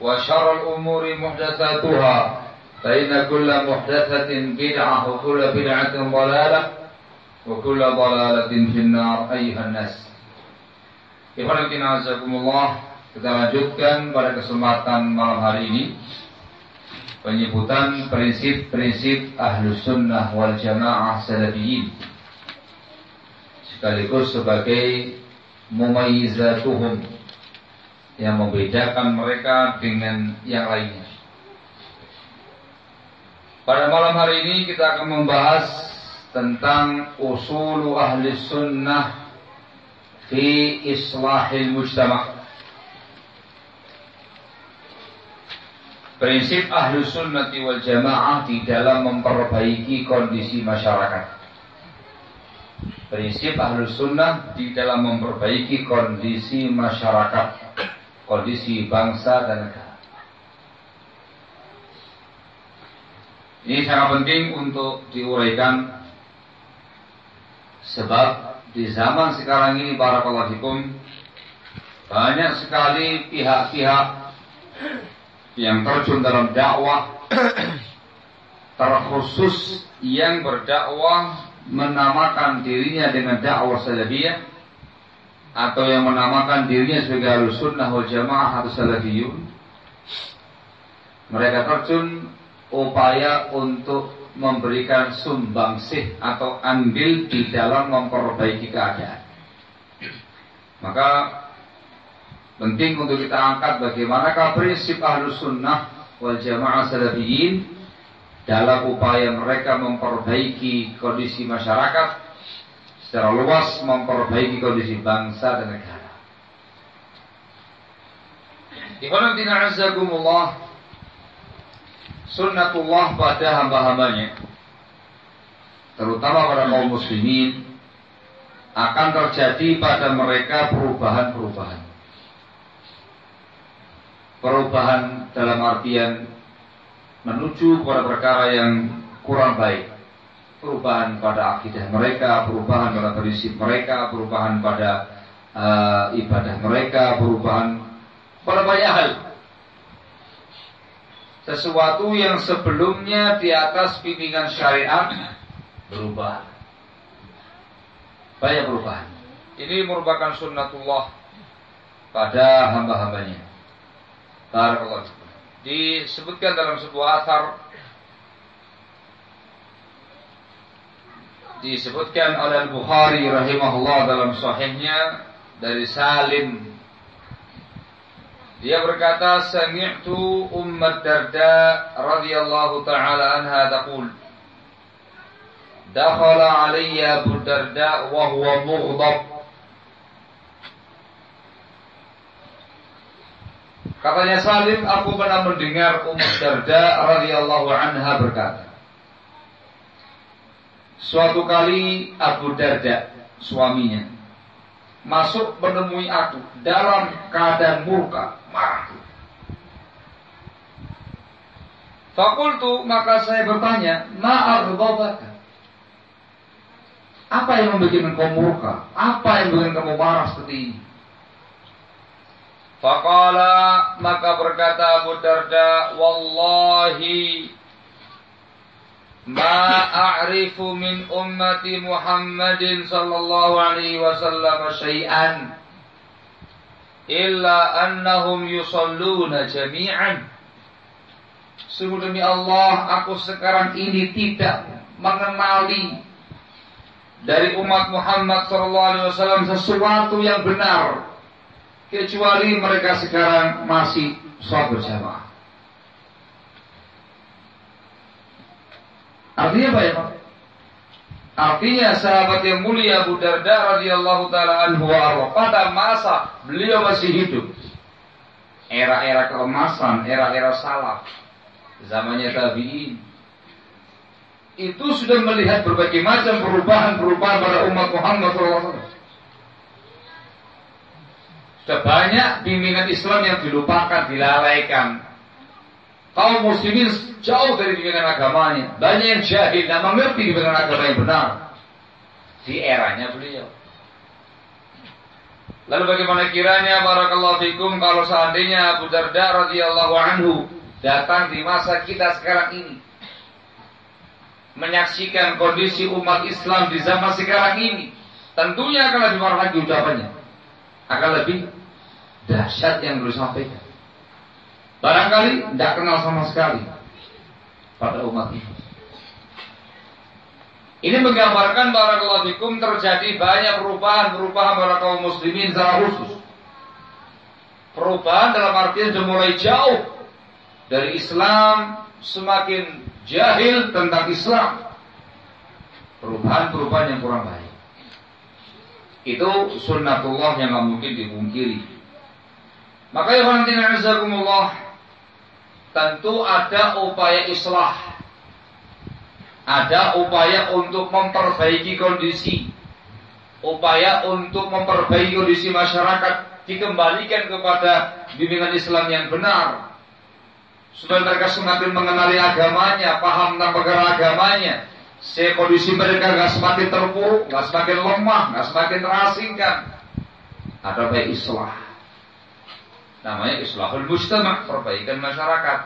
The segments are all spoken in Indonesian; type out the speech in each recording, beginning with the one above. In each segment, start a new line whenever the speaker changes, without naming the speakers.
وشر الأمور محدثاتها فإن كل محدثة بدعة وكل بدعة ضلالة وكل ضلالة في النار أيها الناس Ikhwan kita lanjutkan pada kesempatan malam hari ini penyebutan prinsip-prinsip ahlus sunnah wal jamaah salafiyin sekaligus sebagai mumayyizatuhum yang membedakan mereka dengan yang lainnya. Pada malam hari ini kita akan membahas tentang usul ahli sunnah fi islahil mujtama. Prinsip ahli sunnati wal jamaah di dalam memperbaiki kondisi masyarakat. Prinsip ahli sunnah di dalam memperbaiki kondisi masyarakat kondisi bangsa dan negara. Ini sangat penting untuk diuraikan sebab di zaman sekarang ini para fikum banyak sekali pihak-pihak yang terjun dalam dakwah terkhusus yang berdakwah menamakan dirinya dengan dakwah salafiyah atau yang menamakan dirinya sebagai ahlu sunnah wal jamaah atau salafiyun. Mereka terjun upaya untuk memberikan sumbangsih atau andil di dalam memperbaiki keadaan. Maka penting untuk kita angkat bagaimanakah prinsip ahlu sunnah wal jamaah salafiyin dalam upaya mereka memperbaiki kondisi masyarakat secara luas memperbaiki kondisi bangsa dan negara. Ikhwanatina azakumullah Sunnatullah pada hamba-hambanya Terutama pada kaum muslimin Akan terjadi pada mereka perubahan-perubahan Perubahan dalam artian Menuju kepada perkara yang kurang baik perubahan pada akidah mereka, perubahan pada prinsip mereka, perubahan pada uh, ibadah mereka, perubahan pada banyak hal. Sesuatu yang sebelumnya di atas bimbingan syariat berubah. Banyak perubahan. Ini merupakan sunnatullah pada hamba-hambanya. Barakallahu Disebutkan dalam sebuah asar disebutkan oleh Al-Bukhari rahimahullah dalam sahihnya dari Salim Dia berkata, "Sami'tu Ummat Darda radhiyallahu taala anha taqul" Dakhala alayya Abu Darda wa huwa mughdab. Katanya Salim, aku pernah mendengar Ummu Darda radhiyallahu anha berkata, Suatu kali Abu Darda, suaminya, masuk menemui aku dalam keadaan murka, marah. Fakultu maka saya bertanya, ma'aghdabaka? Apa yang membuat kamu murka? Apa yang membuat kamu marah seperti ini? Faqala maka berkata Abu Darda, Wallahi ma a'rifu min ummati Muhammadin sallallahu alaihi wasallam syai'an illa annahum yusalluna jami'an Sungguh demi Allah aku sekarang ini tidak mengenali dari umat Muhammad sallallahu alaihi wasallam sesuatu yang benar kecuali mereka sekarang masih sholat berjamaah. Artinya apa ya Pak? Artinya sahabat yang mulia Abu Darda radhiyallahu taala anhu pada masa beliau masih hidup. Era-era keemasan, era-era salaf, zamannya tabi'in. Itu sudah melihat berbagai macam perubahan-perubahan pada umat Muhammad SAW. Sudah banyak bimbingan Islam yang dilupakan, dilalaikan, kaum muslimin jauh dari bimbingan agamanya. Banyak yang jahil dan mengerti bimbingan agama yang benar. Di eranya beliau. Lalu bagaimana kiranya barakallahu fikum kalau seandainya Abu Darda radhiyallahu anhu datang di masa kita sekarang ini menyaksikan kondisi umat Islam di zaman sekarang ini tentunya akan lebih marah lagi ucapannya akan lebih dahsyat yang beliau sampaikan Barangkali tidak kenal sama sekali pada umat ini. Ini menggambarkan barakallahu fikum terjadi banyak perubahan-perubahan pada kaum muslimin secara khusus. Perubahan dalam artian sudah mulai jauh dari Islam semakin jahil tentang Islam. Perubahan-perubahan yang kurang baik. Itu sunnatullah yang nggak mungkin dipungkiri. Maka ya Allah tentu ada upaya islah. Ada upaya untuk memperbaiki kondisi. Upaya untuk memperbaiki kondisi masyarakat dikembalikan kepada bimbingan Islam yang benar. Supaya mereka semakin mengenali agamanya, paham tentang perkara agamanya. Se kondisi mereka nggak semakin terpuruk, nggak semakin lemah, nggak semakin terasingkan. Ada baik islah namanya islahul mujtama, perbaikan masyarakat.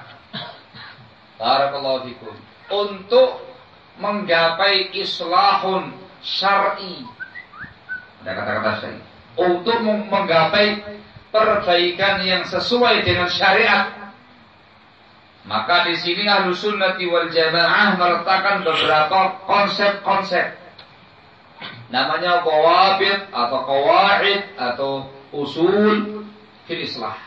Barakallahu fikum. Untuk menggapai islahun syar'i. Ada kata-kata syar'i. Untuk menggapai perbaikan yang sesuai dengan syariat. Maka di sini ahlu sunnati wal jamaah meletakkan beberapa konsep-konsep. Namanya kawabit atau kawaid atau usul fil islah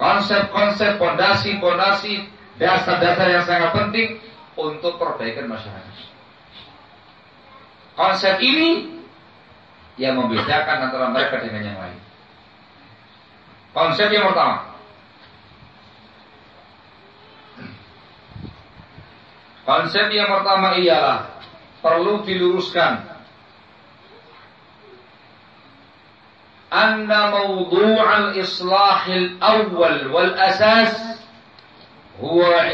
konsep-konsep, pondasi-pondasi, dasar-dasar yang sangat penting untuk perbaikan masyarakat. Konsep ini yang membedakan antara mereka dengan yang lain. Konsep yang pertama. Konsep yang pertama ialah perlu diluruskan anna mawdu'al islahil الأول wal asas huwa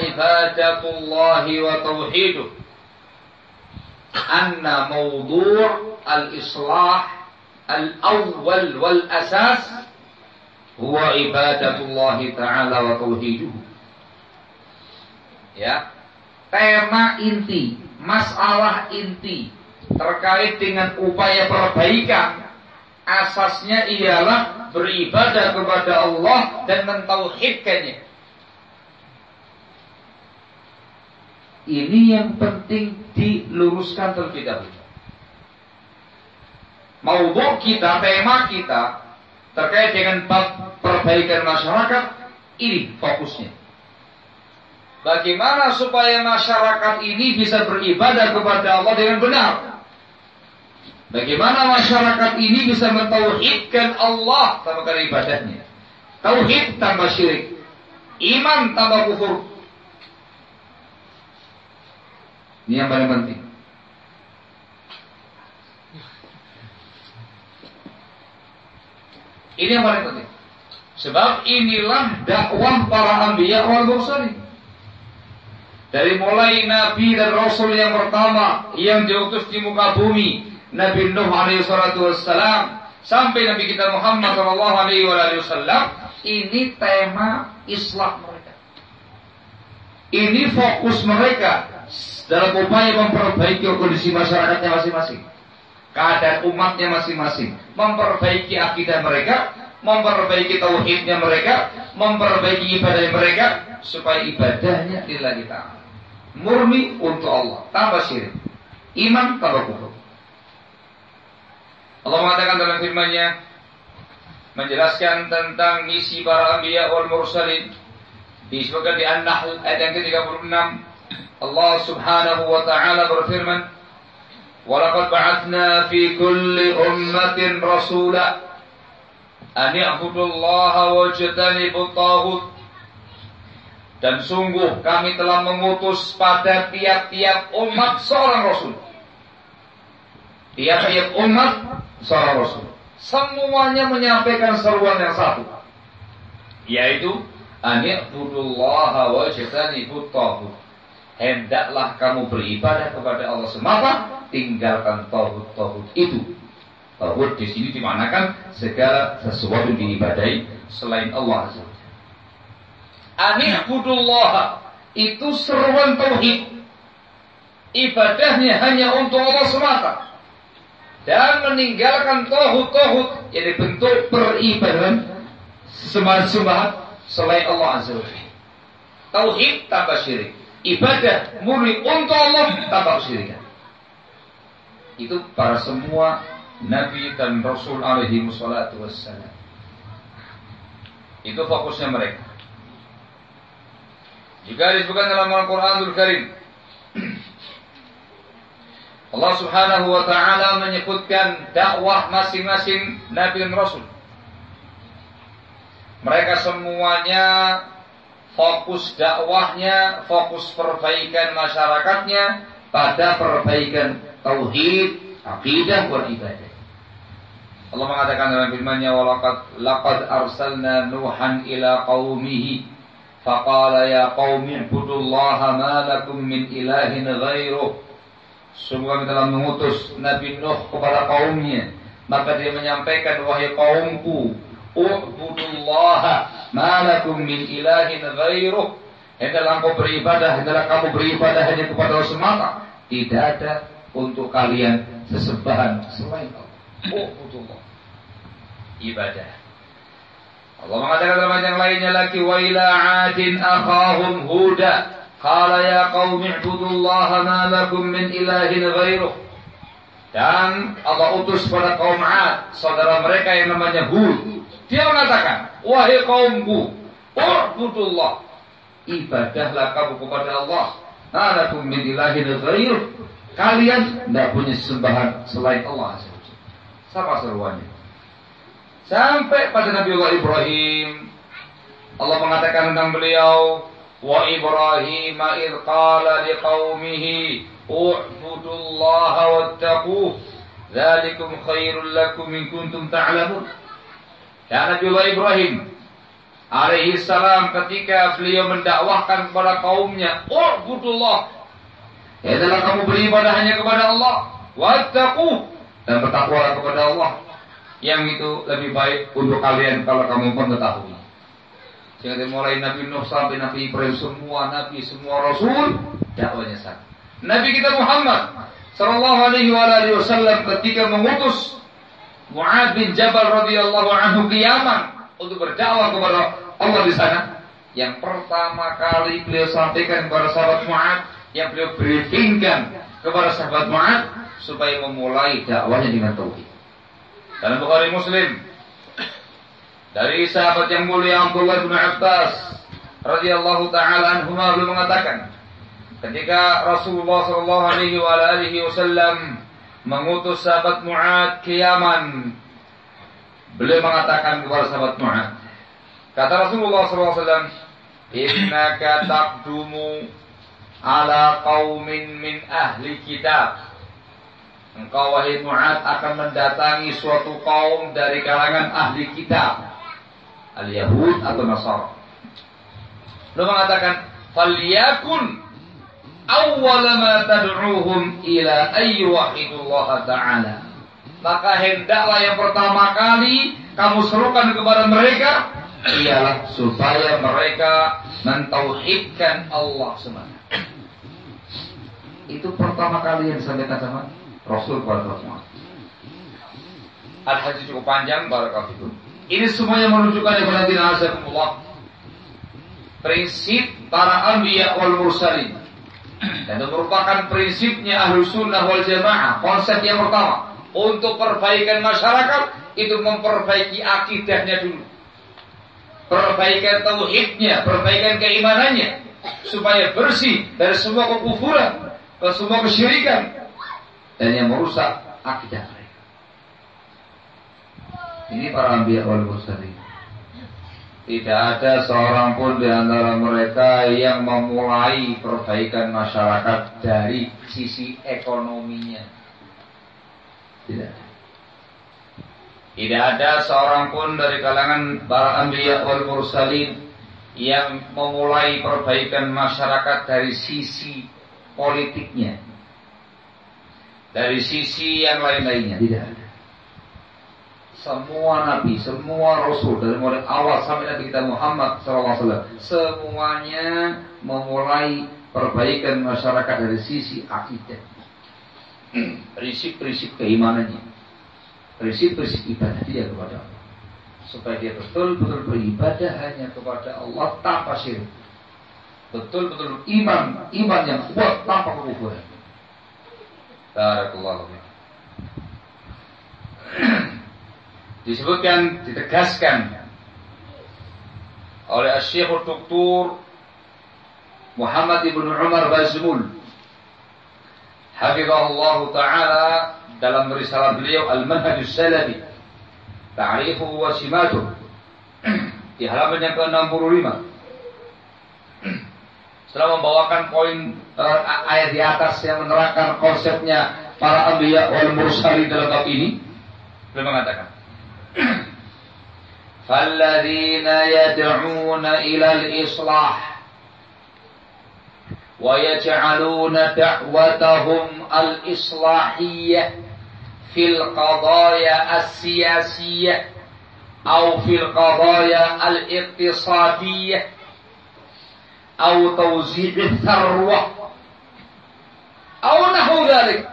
الله wa tauhiduh anna mawdu' al-islah al-awwal wal asas huwa ya tema inti masalah inti terkait dengan upaya perbaikan asasnya ialah beribadah kepada Allah dan mentauhidkannya. Ini yang penting diluruskan terlebih dahulu. Maudhu kita, tema kita terkait dengan perbaikan masyarakat, ini fokusnya. Bagaimana supaya masyarakat ini bisa beribadah kepada Allah dengan benar? Bagaimana masyarakat ini bisa mentauhidkan Allah tanpa ibadahnya? Tauhid tanpa syirik, iman tanpa kufur. Ini yang paling penting. Ini yang paling penting. Sebab inilah dakwah para anbiya wal mursalin. Dari mulai Nabi dan Rasul yang pertama yang diutus di muka bumi, Nabi Nuh alaihi salatu wassalam, sampai Nabi kita Muhammad sallallahu alaihi wasallam, ini tema Islam mereka. Ini fokus mereka dalam upaya memperbaiki kondisi masyarakatnya masing-masing. Keadaan umatnya masing-masing. Memperbaiki akidah mereka, memperbaiki tauhidnya mereka, memperbaiki ibadah mereka, supaya ibadahnya lillahi ta'ala murni untuk Allah tanpa syirik iman tanpa kufur Allah mengatakan dalam firman-Nya menjelaskan tentang misi para anbiya wal mursalin. Di sebagian di An-Nahl ayat yang ke-36 Allah Subhanahu wa taala berfirman Walaqad ba'athna fi kulli ummatin rasula an ya'budullaha wa yajtanibut taghut dan sungguh kami telah mengutus pada tiap-tiap umat seorang rasul. Tiap-tiap umat seorang Rasul. Semuanya menyampaikan seruan yang satu. Yaitu, Ani'budullaha wa jatanibut Hendaklah kamu beribadah kepada Allah semata, tinggalkan tauhid-tauhid itu. Tauhid di sini dimanakan segala sesuatu yang diibadai selain Allah Azza Ani'budullah itu seruan tauhid. Ibadahnya hanya untuk Allah semata. Dan meninggalkan tauhid-tauhid jadi bentuk peribadahan sembahan-sembahan selain Allah Azza wa Tauhid tanpa syirik. Ibadah murni untuk Allah tanpa syirik. Itu para semua Nabi dan Rasul alaihi wassalam. Itu fokusnya mereka. Juga disebutkan dalam Al-Quranul Karim. Allah Subhanahu wa taala menyebutkan dakwah masing-masing nabi dan rasul. Mereka semuanya fokus dakwahnya, fokus perbaikan masyarakatnya pada perbaikan tauhid, akidah, dan ibadah. Allah mengatakan dalam firman-Nya, "Walaqad laqad arsalna Nuhan ila qaumihi Faqala ya qaumi ibudullaha ma lakum min ilahin ghairuh. Sungguh kami telah mengutus Nabi Nuh kepada kaumnya. Maka dia menyampaikan, wahai kaumku, Ubudullaha ma lakum min ilahin ghairuh. Hendaklah engkau beribadah, hendaklah kamu beribadah hanya kepada Allah semata. Tidak ada untuk kalian sesembahan selain Allah. Ubudullah. Ibadah. Allah mengatakan dalam ayat yang lainnya lagi wa ila 'adin akhahum huda qala ya qaumi ibudullaha ma lakum min ilahin ghairuh dan Allah utus pada kaum 'ad saudara mereka yang namanya Hud. Dia mengatakan wahai kaumku ubudullah ibadahlah kamu kepada Allah. Ma lakum min ilahin ghairuh kalian tidak punya sembahan selain Allah sama seruannya. Sampai pada Nabi Allah Ibrahim Allah mengatakan tentang beliau Ibrahim id qala liqaumihi U'budullaha wattaquh Zalikum khairul lakum in kuntum ta'lamun Dan Nabi Allah Ibrahim alaihi salam ketika beliau mendakwahkan kepada kaumnya U'budullah Ya adalah kamu beribadah hanya kepada Allah. Wattaquh dan bertakwa kepada Allah. Yang itu lebih baik untuk kalian kalau kamu mengetahui. Jadi mulai Nabi Nuh sampai Nabi Ibrahim semua Nabi semua Rasul dakwanya sama. Nabi kita Muhammad Sallallahu Alaihi Wasallam ketika mengutus Muad bin Jabal radhiyallahu anhu ke Yaman untuk berdakwah kepada Allah di sana. Yang pertama kali beliau sampaikan kepada sahabat Muad, yang beliau briefingkan kepada sahabat Muad supaya memulai dakwahnya dengan tauhid. Dalam Bukhari Muslim dari sahabat yang mulia Abdullah bin Abbas radhiyallahu taala anhu beliau mengatakan ketika Rasulullah sallallahu alaihi wa alihi wasallam mengutus sahabat Mu'ad ke Yaman beliau mengatakan kepada sahabat Mu'ad kata Rasulullah sallallahu alaihi wasallam innaka taqdumu ala qaumin min ahli kitab. Engkau wahai Mu'ad akan mendatangi suatu kaum dari kalangan ahli kitab Al-Yahud atau Nasara Lalu mengatakan Falyakun Awwala ma tad'uhum ila ayyuhidullah ta'ala Maka hendaklah yang pertama kali Kamu serukan kepada mereka Ialah supaya mereka Mentauhidkan Allah semata Itu pertama kali yang disampaikan sama Rasul kepada Rasulullah. Al-Hadis cukup panjang, Barakatuh. Ini semuanya menunjukkan kepada Nabi Azzaikumullah. Prinsip para anbiya wal mursalin. Dan itu merupakan prinsipnya ahlu sunnah wal jamaah. Konsep yang pertama. Untuk perbaikan masyarakat, itu memperbaiki akidahnya dulu. Perbaikan tauhidnya, perbaikan keimanannya. Supaya bersih dari semua kekufuran, ke semua kesyirikan, dan yang merusak akidah. Ini para ambiya wal mursalin. Tidak ada seorang pun di antara mereka yang memulai perbaikan masyarakat dari sisi ekonominya. Tidak. Tidak ada seorang pun dari kalangan para ambiya wal mursalin yang memulai perbaikan masyarakat dari sisi politiknya dari sisi yang lain-lainnya tidak ada. Semua nabi, semua rasul dari mulai awal sampai Nabi kita Muhammad SAW semuanya memulai perbaikan masyarakat dari sisi akidah, prinsip-prinsip keimanannya, prinsip-prinsip ibadah dia kepada Allah, supaya dia betul-betul beribadah hanya kepada Allah tanpa syirik, betul-betul iman, iman yang kuat tanpa kekufuran. Barakallahu Disebutkan, ditegaskan oleh Syekh Dr. Muhammad Ibn Umar Bazmul Hafizahullah Ta'ala dalam risalah beliau Al-Manhaj Salafi Ta'rifuhu wa Simatuh di halaman yang ke-65 setelah membawakan poin uh, ayat di atas yang menerangkan konsepnya para ambiya wal mursalin dalam bab ini, beliau mengatakan, فالذين يدعون إلى الإصلاح ويجعلون دعوتهم الإصلاحية في القضايا السياسية أو في القضايا الاقتصادية أو توزيع الثروة أو نحو ذلك.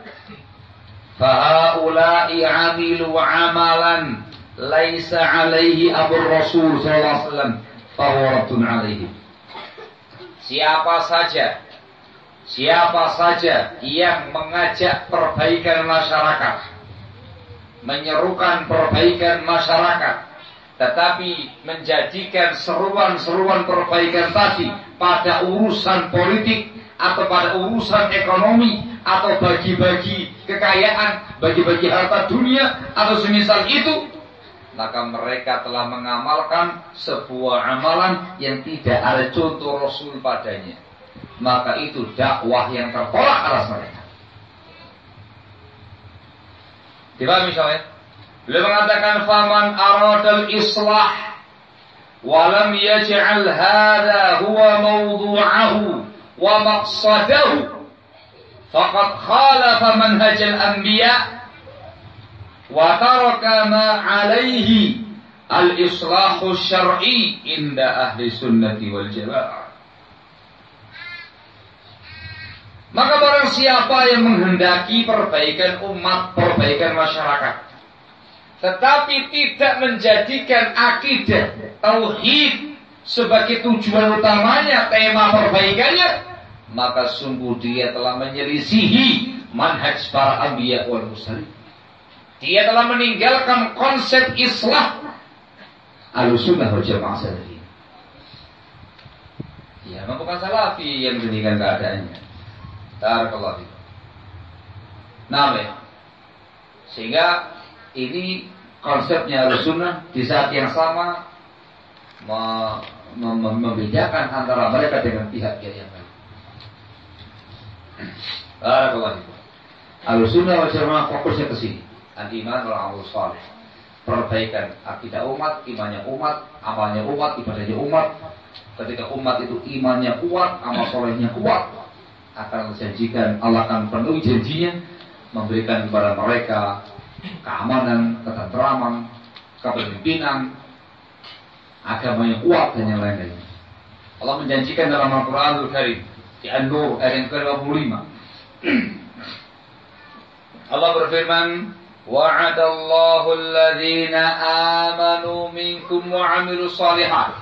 فهؤلاء عملوا عملا laisa alaihi abu rasul sallallahu alaihi wasallam alaihi. Siapa saja siapa saja yang mengajak perbaikan masyarakat menyerukan perbaikan masyarakat tetapi menjadikan seruan-seruan perbaikan tadi pada urusan politik atau pada urusan ekonomi atau bagi-bagi kekayaan, bagi-bagi harta dunia atau semisal itu maka mereka telah mengamalkan sebuah amalan yang tidak ada contoh Rasul padanya. Maka itu dakwah yang tertolak atas mereka. Tidak misalnya? Beliau mengatakan faman aradal islah walam yaj'al hadha huwa mawdu'ahu wa maqsadahu faqad khalafa manhaj al-anbiya wa taraka ma alayhi al-islahu syar'i inda ahli sunnati wal jamaah Maka barang siapa yang menghendaki perbaikan umat, perbaikan masyarakat, tetapi tidak menjadikan akidah tauhid sebagai tujuan utamanya, tema perbaikannya, maka sungguh dia telah menyelisihi manhaj para anbiya wal mursalin. Dia telah meninggalkan konsep Islam, Al-Sunnah wal Salafi. Ya, memang bukan Salafi yang demikian keadaannya. Barakallahu fikum. Nah, ya. Sehingga ini konsepnya Al-Sunnah di saat yang sama membedakan antara mereka dengan pihak yang lain. Barakallahu fikum. Al-Sunnah wal fokusnya ke sini. Al-iman wal amal saleh. Perbaikan akidah umat, imannya umat, amalnya umat, ibadahnya umat. Ketika umat itu imannya kuat, amal solehnya kuat, akan menjanjikan Allah akan penuhi janjinya memberikan kepada mereka keamanan, ketentraman, kepemimpinan, agama yang kuat dan yang lain-lain. Allah menjanjikan dalam Al-Quranul Karim di An-Nur ayat yang ke-25 Allah berfirman, وعد الله الذين آمنوا منكم وعملوا الصالحات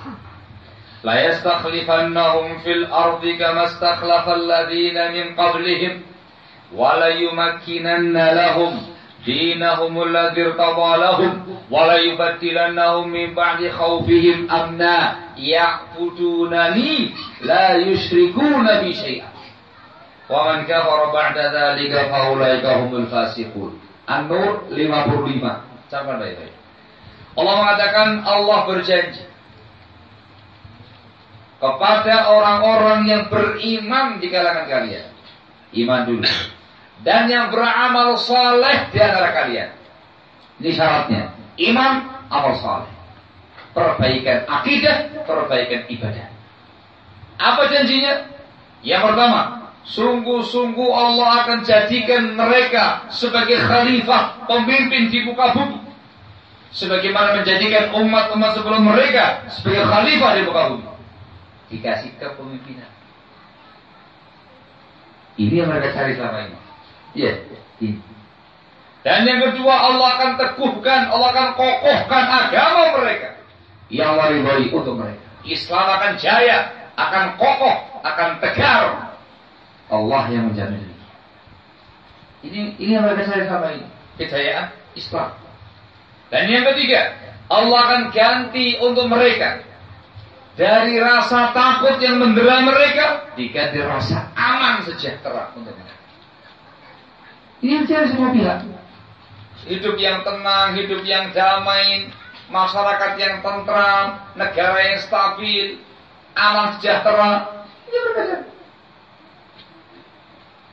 لا يستخلفنهم في الأرض كما استخلف الذين من قبلهم وليمكنن لهم دينهم الذي ارتضى لهم وليبدلنهم من بعد خوفهم أمنا يعبدونني لا يشركون بي شيئا Wa man kafara ba'da dzalika faulaika humul fasiqun. An-Nur 55. Catat baik-baik. Allah mengatakan Allah berjanji kepada orang-orang yang beriman di kalangan kalian. Iman dulu. Dan yang beramal saleh di antara kalian. Ini syaratnya. Iman, amal saleh. Perbaikan akidah, perbaikan ibadah. Apa janjinya? Yang pertama, Sungguh-sungguh Allah akan jadikan mereka sebagai khalifah, pemimpin di muka bumi. Sebagaimana menjadikan umat-umat sebelum mereka sebagai khalifah di muka bumi. Dikasih kepemimpinan. Ini yang mereka cari selama ini. Ya, ini. Dan yang kedua Allah akan teguhkan, Allah akan kokohkan agama mereka. Yang wari-wari untuk mereka. Islam akan jaya, akan kokoh, akan tegar, Allah yang menjamin ini. Ini yang mereka cari sama ini. Kejayaan Islam. Dan yang ketiga, Allah akan ganti untuk mereka dari rasa takut yang mendera mereka diganti rasa aman sejahtera untuk mereka. Ini yang cari semua pihak. Hidup yang tenang, hidup yang damai, masyarakat yang tentram, negara yang stabil, aman sejahtera. Ini mereka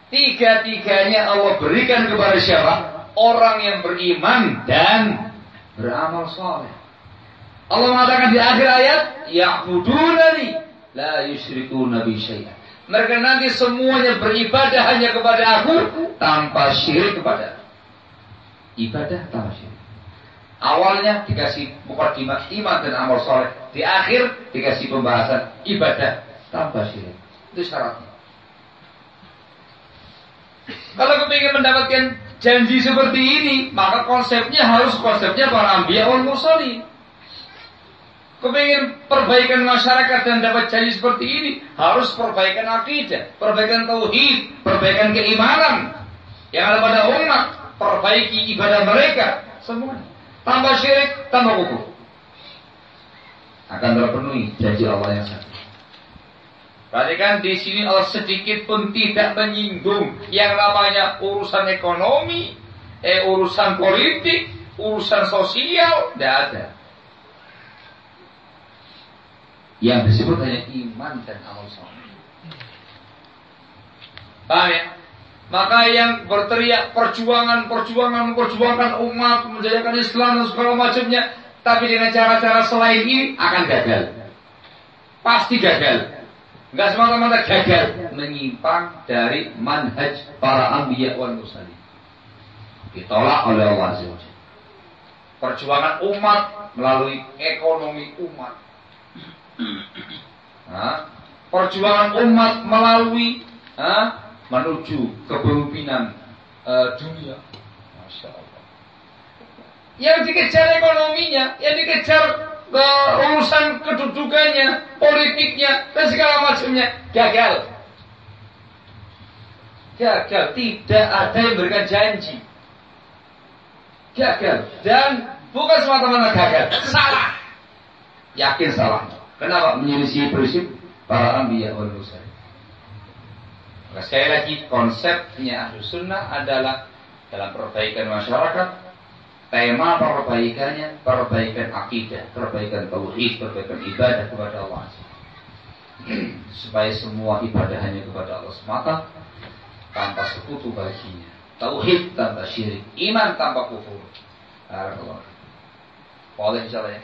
Tiga-tiganya Allah berikan kepada siapa? Orang yang beriman dan beramal soleh. Allah mengatakan di akhir ayat, Ya'budunani la yusyriku nabi syai'an. Mereka nanti semuanya beribadah hanya kepada aku tanpa syirik kepada ibadah tanpa syirik. Awalnya dikasih mukadimah iman dan amal soleh. Di akhir dikasih pembahasan ibadah tanpa syirik. Itu syaratnya. Kalau kepingin mendapatkan janji seperti ini, maka konsepnya harus konsepnya para ambiya wal mursalin. Kepingin perbaikan masyarakat dan dapat janji seperti ini, harus perbaikan akidah, perbaikan tauhid, perbaikan keimanan yang ada pada umat, perbaiki ibadah mereka, semua. Tambah syirik, tambah kufur. Akan terpenuhi janji Allah yang satu. Perhatikan di sini Allah sedikit pun tidak menyinggung yang namanya urusan ekonomi, eh urusan politik, urusan sosial, tidak ada. Yang disebut hanya iman dan amal soleh. Paham ya? Maka yang berteriak perjuangan, perjuangan, perjuangan umat, menjadikan Islam dan segala macamnya, tapi dengan cara-cara selain ini akan gagal. Pasti gagal. Enggak semata-mata gagal menyimpang dari manhaj para anbiya wal mursalin. Ditolak oleh Allah Azza Perjuangan umat melalui ekonomi umat. Nah, perjuangan umat melalui nah, menuju kepemimpinan uh, dunia. Masya Allah. Yang dikejar ekonominya, yang dikejar ke urusan kedudukannya, politiknya, dan segala macamnya gagal. Gagal, tidak ada yang berikan janji. Gagal dan bukan semata-mata gagal, salah. Yakin salah. Kenapa? Menyelisih prinsip para ambiya wal mursalin. Maka sekali lagi konsepnya ahlu sunnah adalah dalam perbaikan masyarakat tema perbaikannya perbaikan akidah, perbaikan tauhid, perbaikan ibadah kepada Allah. Supaya semua ibadah hanya kepada Allah semata tanpa sekutu baginya. Tauhid tanpa syirik iman tanpa kufur. Barakallah boleh misalnya?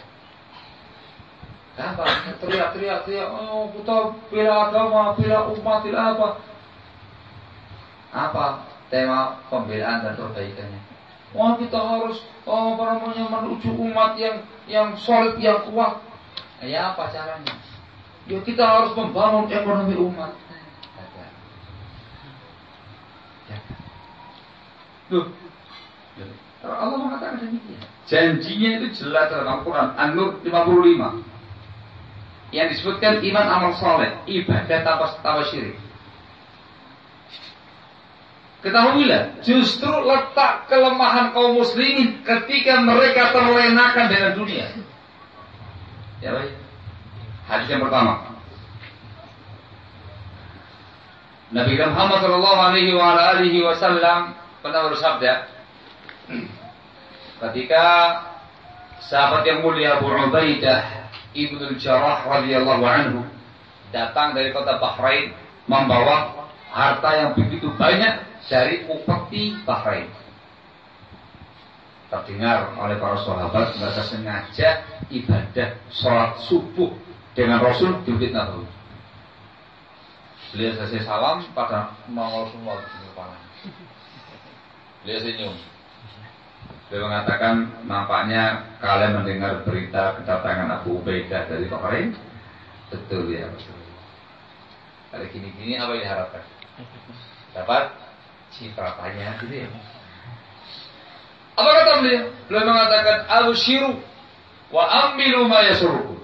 Ya Gampang, teriak-teriak, teriak, oh kita bela agama, bela umat, bela apa? Apa tema pembelaan dan perbaikannya? Wah kita harus oh, apa namanya menuju umat yang yang solid, yang kuat. Ya apa caranya? Ya kita harus membangun ekonomi umat. Loh, Allah mengatakan demikian. Janjinya itu jelas dalam Al-Quran. An-Nur 55. Yang disebutkan iman amal soleh, ibadah tanpa, tanpa syirik. Ketahuilah, justru letak kelemahan kaum muslimin ketika mereka terlenakan dengan dunia. Ya baik. Hadis yang pertama. Nabi Muhammad Shallallahu Alaihi Wasallam pernah bersabda, ketika sahabat yang mulia Abu Ubaidah ibnu Jarrah radhiyallahu anhu datang dari kota Bahrain membawa harta yang begitu banyak dari upeti Bahrain. Terdengar oleh para sahabat mereka sengaja ibadah sholat subuh dengan Rasul di Bukit Nabawi. Beliau selesai salam pada mengol semua di kepala. Beliau senyum. Beliau mengatakan nampaknya kalian mendengar berita kedatangan Abu Ubaidah dari Bahrain. Betul ya betul. Kali gini-gini apa yang diharapkan? Dapat cipratanya gitu ya. Apa kata beliau? Beliau mengatakan al-shiru wa ambilu ma yasurukum.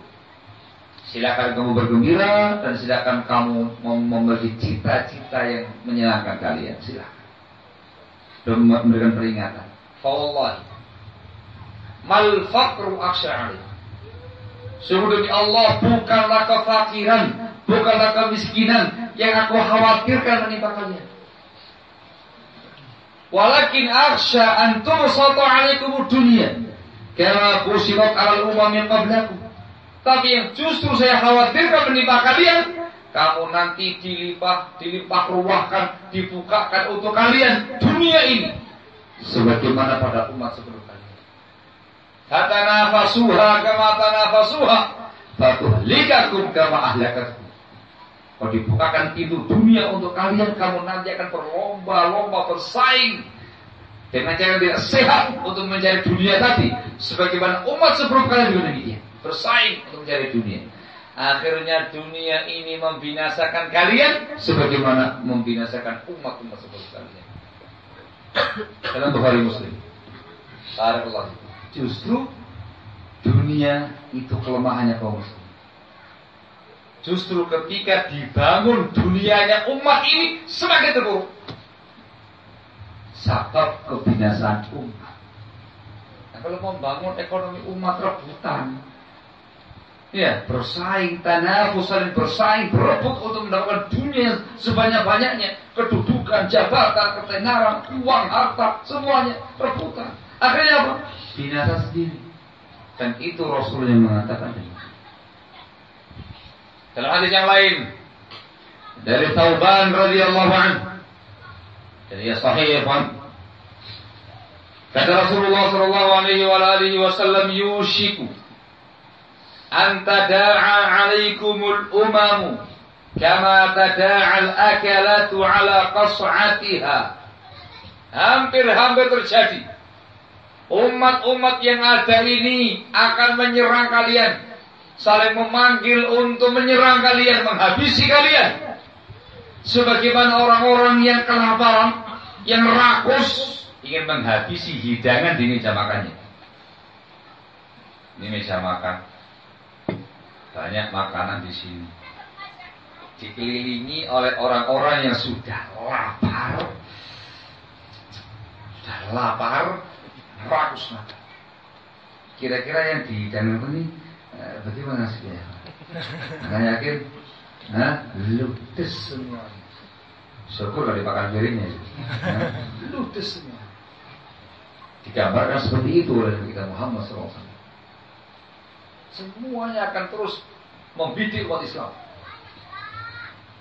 Silakan kamu bergembira dan silakan kamu memiliki cita-cita yang menyenangkan kalian. Silakan. Dan memberikan peringatan. Fawallahi. Mal faqru aksya Sungguh demi Allah bukanlah kefakiran, bukanlah kemiskinan yang aku khawatirkan menimpa kalian. Walakin akhsha an tubsata alaikum dunia kama kusirat alal umam yang qablakum. Tapi yang justru saya khawatirkan menimpa kalian, kamu nanti dilimpah, dilimpah ruahkan, dibukakan untuk kalian dunia ini. Sebagaimana pada umat sebelum kalian. Kata nafasuha kama tanafasuha, fatuhlikakum kama ahlakakum. Kalau dibukakan pintu dunia untuk kalian, kamu nanti akan berlomba-lomba bersaing dengan cara tidak sehat untuk mencari dunia tadi. Sebagaimana umat sebelum kalian juga demikian. Bersaing untuk mencari dunia. Akhirnya dunia ini membinasakan kalian sebagaimana membinasakan umat-umat sebelum kalian. Dalam Bukhari Muslim. Barakallah. Justru dunia itu kelemahannya kaum muslim. Justru ketika dibangun dunianya umat ini semakin terpuruk. Sabab kebinasaan umat. Nah, kalau membangun ekonomi umat rebutan, ya bersaing, tanafus saling bersaing, berebut untuk mendapatkan dunia sebanyak-banyaknya, kedudukan, jabatan, ketenaran, uang, harta, semuanya rebutan. Akhirnya apa? Binasa sendiri. Dan itu Rasulullah mengatakan dalam hadis yang lain dari Tauban radhiyallahu anhu. Jadi ya sahih ya Kata Rasulullah sallallahu alaihi wa alihi wasallam yushiku an tada'a 'alaikumul umamu kama tada'a al-akalatu 'ala qas'atiha. Hampir-hampir terjadi umat-umat yang ada ini akan menyerang kalian saling memanggil untuk menyerang kalian, menghabisi kalian. Sebagaimana orang-orang yang kelaparan, yang rakus, ingin menghabisi hidangan di meja makannya. Ini meja makan. Banyak makanan di sini. Dikelilingi oleh orang-orang yang sudah lapar. Sudah lapar, rakus makan. Kira-kira yang dihidangkan ini Eh, bagaimana sih ya? Nggak yakin? Hah? Ludes semua. Syukur kalau dimakan piringnya. Ludes semua. Digambarkan seperti itu oleh kita Muhammad SAW. Semuanya akan terus membidik umat Islam.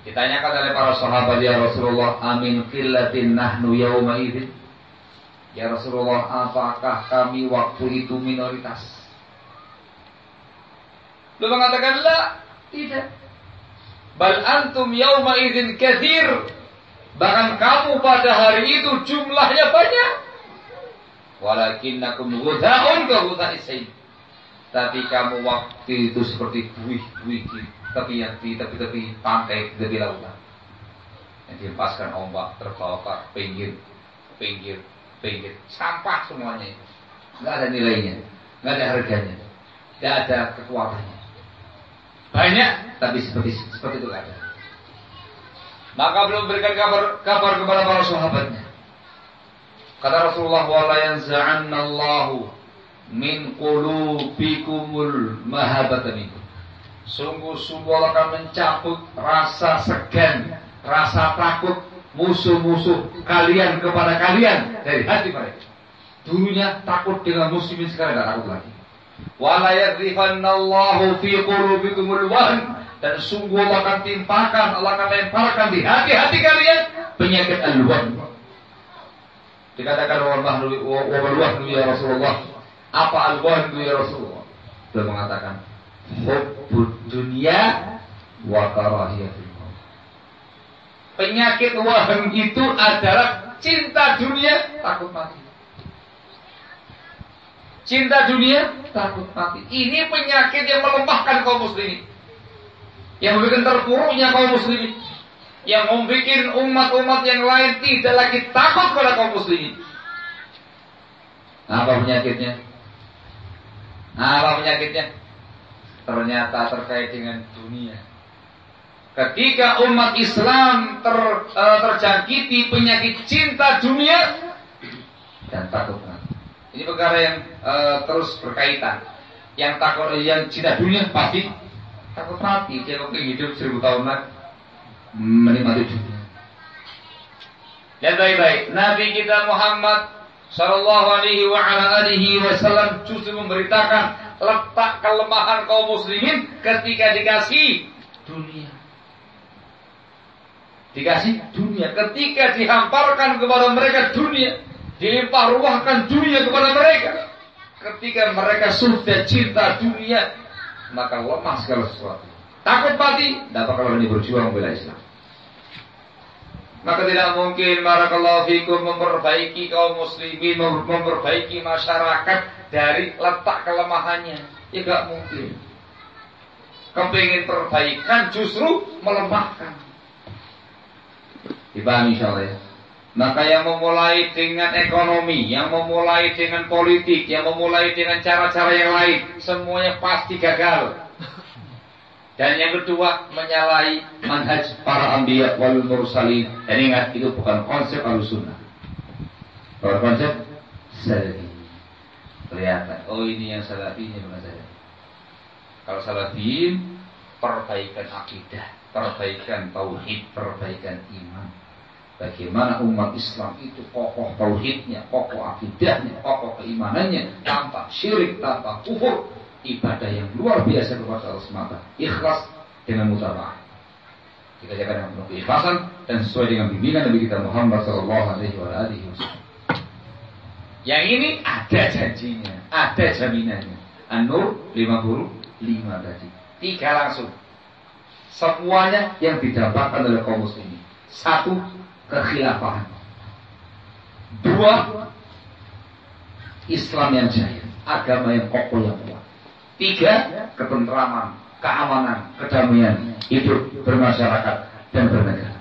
Ditanyakan oleh para sahabat ya Rasulullah, amin qillatin nahnu yawma idzin. Ya Rasulullah, apakah kami waktu itu minoritas? Lu mengatakan la, tidak. Bal antum yawma idzin kathir. Bahkan kamu pada hari itu jumlahnya banyak. Walakinnakum ghudha'un ka ghudha'isain. Tapi kamu waktu itu seperti buih-buih tepi di tepi-tepi pantai, tepi lautan. Yang dilepaskan ombak terbawa ke pinggir, pinggir, pinggir, sampah semuanya itu. Ada nilainya, nggak ada harganya, nggak ada kekuatannya. Banyak, tapi seperti seperti itu ada. Maka belum berikan kabar kabar kepada para sahabatnya. Kata Rasulullah wala min qulubikumul mahabata minkum. Sungguh-sungguh Allah akan mencabut rasa segan, rasa takut musuh-musuh kalian kepada kalian dari hati mereka. Dulunya takut dengan muslimin sekarang tidak takut lagi. Wala yadrifannallahu fi qulubikumul wahn dan sungguh Allah akan timpakan, Allah akan lemparkan di hati-hati kalian penyakit al-wahn. Dikatakan wahnu ya Rasulullah. Apa al-wahn ya Rasulullah? Beliau mengatakan hubbud dunia wa karahiyatul. Penyakit waham itu adalah cinta dunia, takut mati. Cinta dunia, takut mati. Ini penyakit yang melemahkan kaum muslimin. Yang membuat terpuruknya kaum muslimin. Yang membuat umat-umat yang lain tidak lagi takut kepada kaum muslimin. Apa penyakitnya? Apa penyakitnya? ternyata terkait dengan dunia. Ketika umat Islam ter, uh, terjangkiti penyakit cinta dunia dan takut. Ini perkara yang uh, terus berkaitan. Yang takut yang cinta dunia pasti takut mati. Dia mungkin hidup seribu tahun lagi menikmati dunia. Dan baik-baik, Nabi kita Muhammad Sallallahu alaihi wa ala alihi wasallam justru memberitakan letak kelemahan kaum muslimin ketika dikasih dunia. Dikasih dunia. Ketika dihamparkan kepada mereka dunia. Dilimpah ruahkan dunia kepada mereka. Ketika mereka sudah cinta dunia. Maka lemah segala sesuatu. Takut mati. Tidak bakal berani berjuang membela Islam. Maka tidak mungkin barakallahu fikum memperbaiki kaum muslimin, memperbaiki masyarakat dari letak kelemahannya. Ya gak mungkin. Kepingin perbaikan justru melemahkan. Dipahami insya ya. Maka yang memulai dengan ekonomi, yang memulai dengan politik, yang memulai dengan cara-cara yang lain, semuanya pasti gagal. Dan yang kedua, menyalahi manhaj para ambiya wal mursalin. Dan ingat, itu bukan konsep al-sunnah. Bukan konsep salafi kelihatan. Oh ini yang salafi ini bukan saya. Kalau salafi perbaikan akidah, perbaikan tauhid, perbaikan iman. Bagaimana umat Islam itu kokoh tauhidnya, kokoh akidahnya, kokoh keimanannya, tanpa syirik, tanpa kufur, ibadah yang luar biasa kepada Allah semata, ikhlas dengan mutabah. Dikerjakan dengan penuh keikhlasan dan sesuai dengan bimbingan Nabi kita Muhammad Sallallahu Alaihi Wasallam. Yang ini ada janjinya, ada jaminannya. An-Nur 55 tadi. Tiga langsung. Semuanya yang didapatkan oleh kaum muslimin. Satu, kekhilafahan. Dua, Islam yang jaya, agama yang kokoh yang kuat. Tiga, ketentraman, keamanan, kedamaian, hidup bermasyarakat dan bernegara.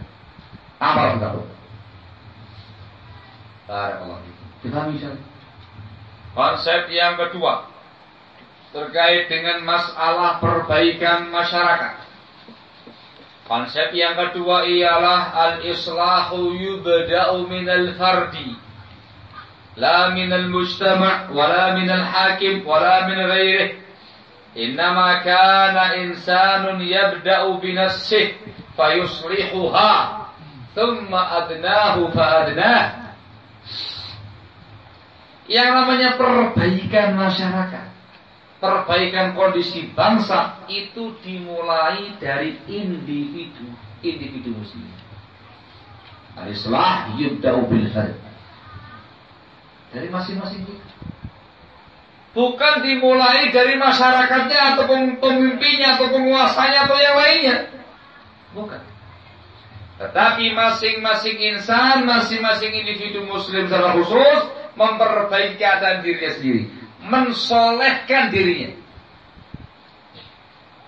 Apa kita Barakallahu Dipahami Konsep yang kedua terkait dengan masalah perbaikan masyarakat. Konsep yang kedua ialah al-islahu yubda'u minal fardi. La minal mujtama' wala minal hakim wala min ghairih. Innama kana insanun yabda'u binassih fayuslihuha thumma adnahu fa'adnah. Yang namanya perbaikan masyarakat, perbaikan kondisi bangsa itu dimulai dari individu, individu muslim. Al-islah yubda'u bil Dari masing-masing kita. Bukan dimulai dari masyarakatnya atau pemimpinnya atau penguasanya atau yang lainnya. Bukan. Tetapi masing-masing insan, masing-masing individu muslim secara khusus memperbaiki keadaan dirinya sendiri. Mensolehkan dirinya.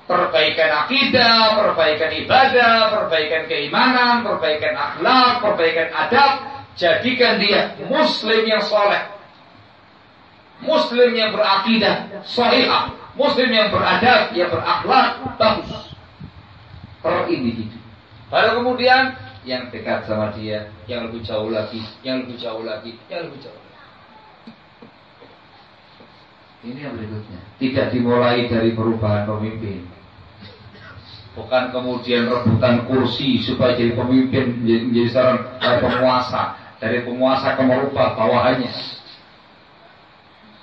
Perbaikan akidah, perbaikan ibadah, perbaikan keimanan, perbaikan akhlak, perbaikan adab. Jadikan dia muslim yang soleh Muslim yang berakidah sahihah, Muslim yang beradab, yang berakhlak bagus. Per individu. Baru kemudian yang dekat sama dia, yang lebih jauh lagi, yang lebih jauh lagi, yang lebih jauh Ini yang berikutnya. Tidak dimulai dari perubahan pemimpin. Bukan kemudian rebutan kursi supaya jadi pemimpin, menjadi seorang penguasa. Dari penguasa ke merubah bawahannya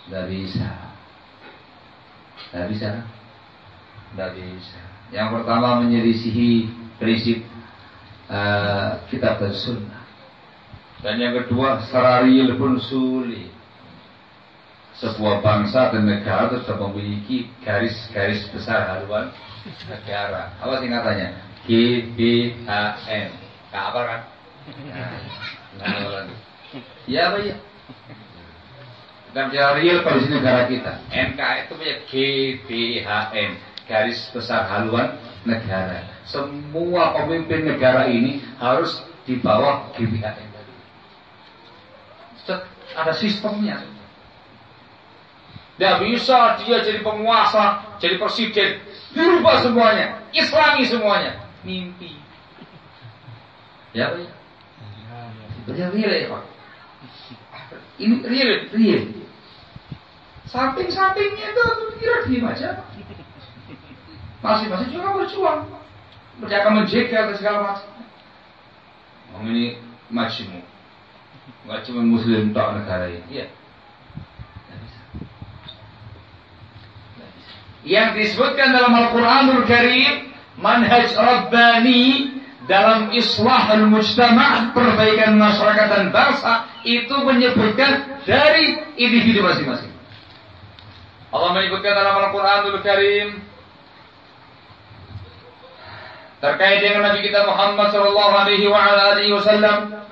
tidak bisa. Tidak bisa. Tidak bisa. Yang pertama menyelisihi prinsip uh, kitab dan sunnah. Dan yang kedua secara real pun sulit. Sebuah bangsa dan negara itu sudah memiliki garis-garis besar haluan negara. Apa singkatannya? GBHN. Apa kan? Nah, ya apa ya? Dan secara real kondisi negara kita. NKRI itu punya GBHN, garis besar haluan negara. Semua pemimpin negara ini harus di bawah GBHN. Ada sistemnya. Tidak bisa dia jadi penguasa, jadi presiden, dirubah semuanya, islami semuanya. Mimpi. Ya, Pak. Ya, real ya, Pak. Ini real, real. Samping-sampingnya itu kira diem aja. Masing-masing juga berjuang. Mereka akan menjegal dan segala macam. Ini majmu. Gak cuma muslim tak negara ini. Iya. Yang disebutkan dalam Al-Quranul Karim manhaj Rabbani dalam islah al-mujtama' perbaikan masyarakat dan bangsa itu menyebutkan dari individu masing-masing. Allah menyebutkan dalam Al-Quranul Karim terkait dengan Nabi kita Muhammad sallallahu alaihi wa alihi wasallam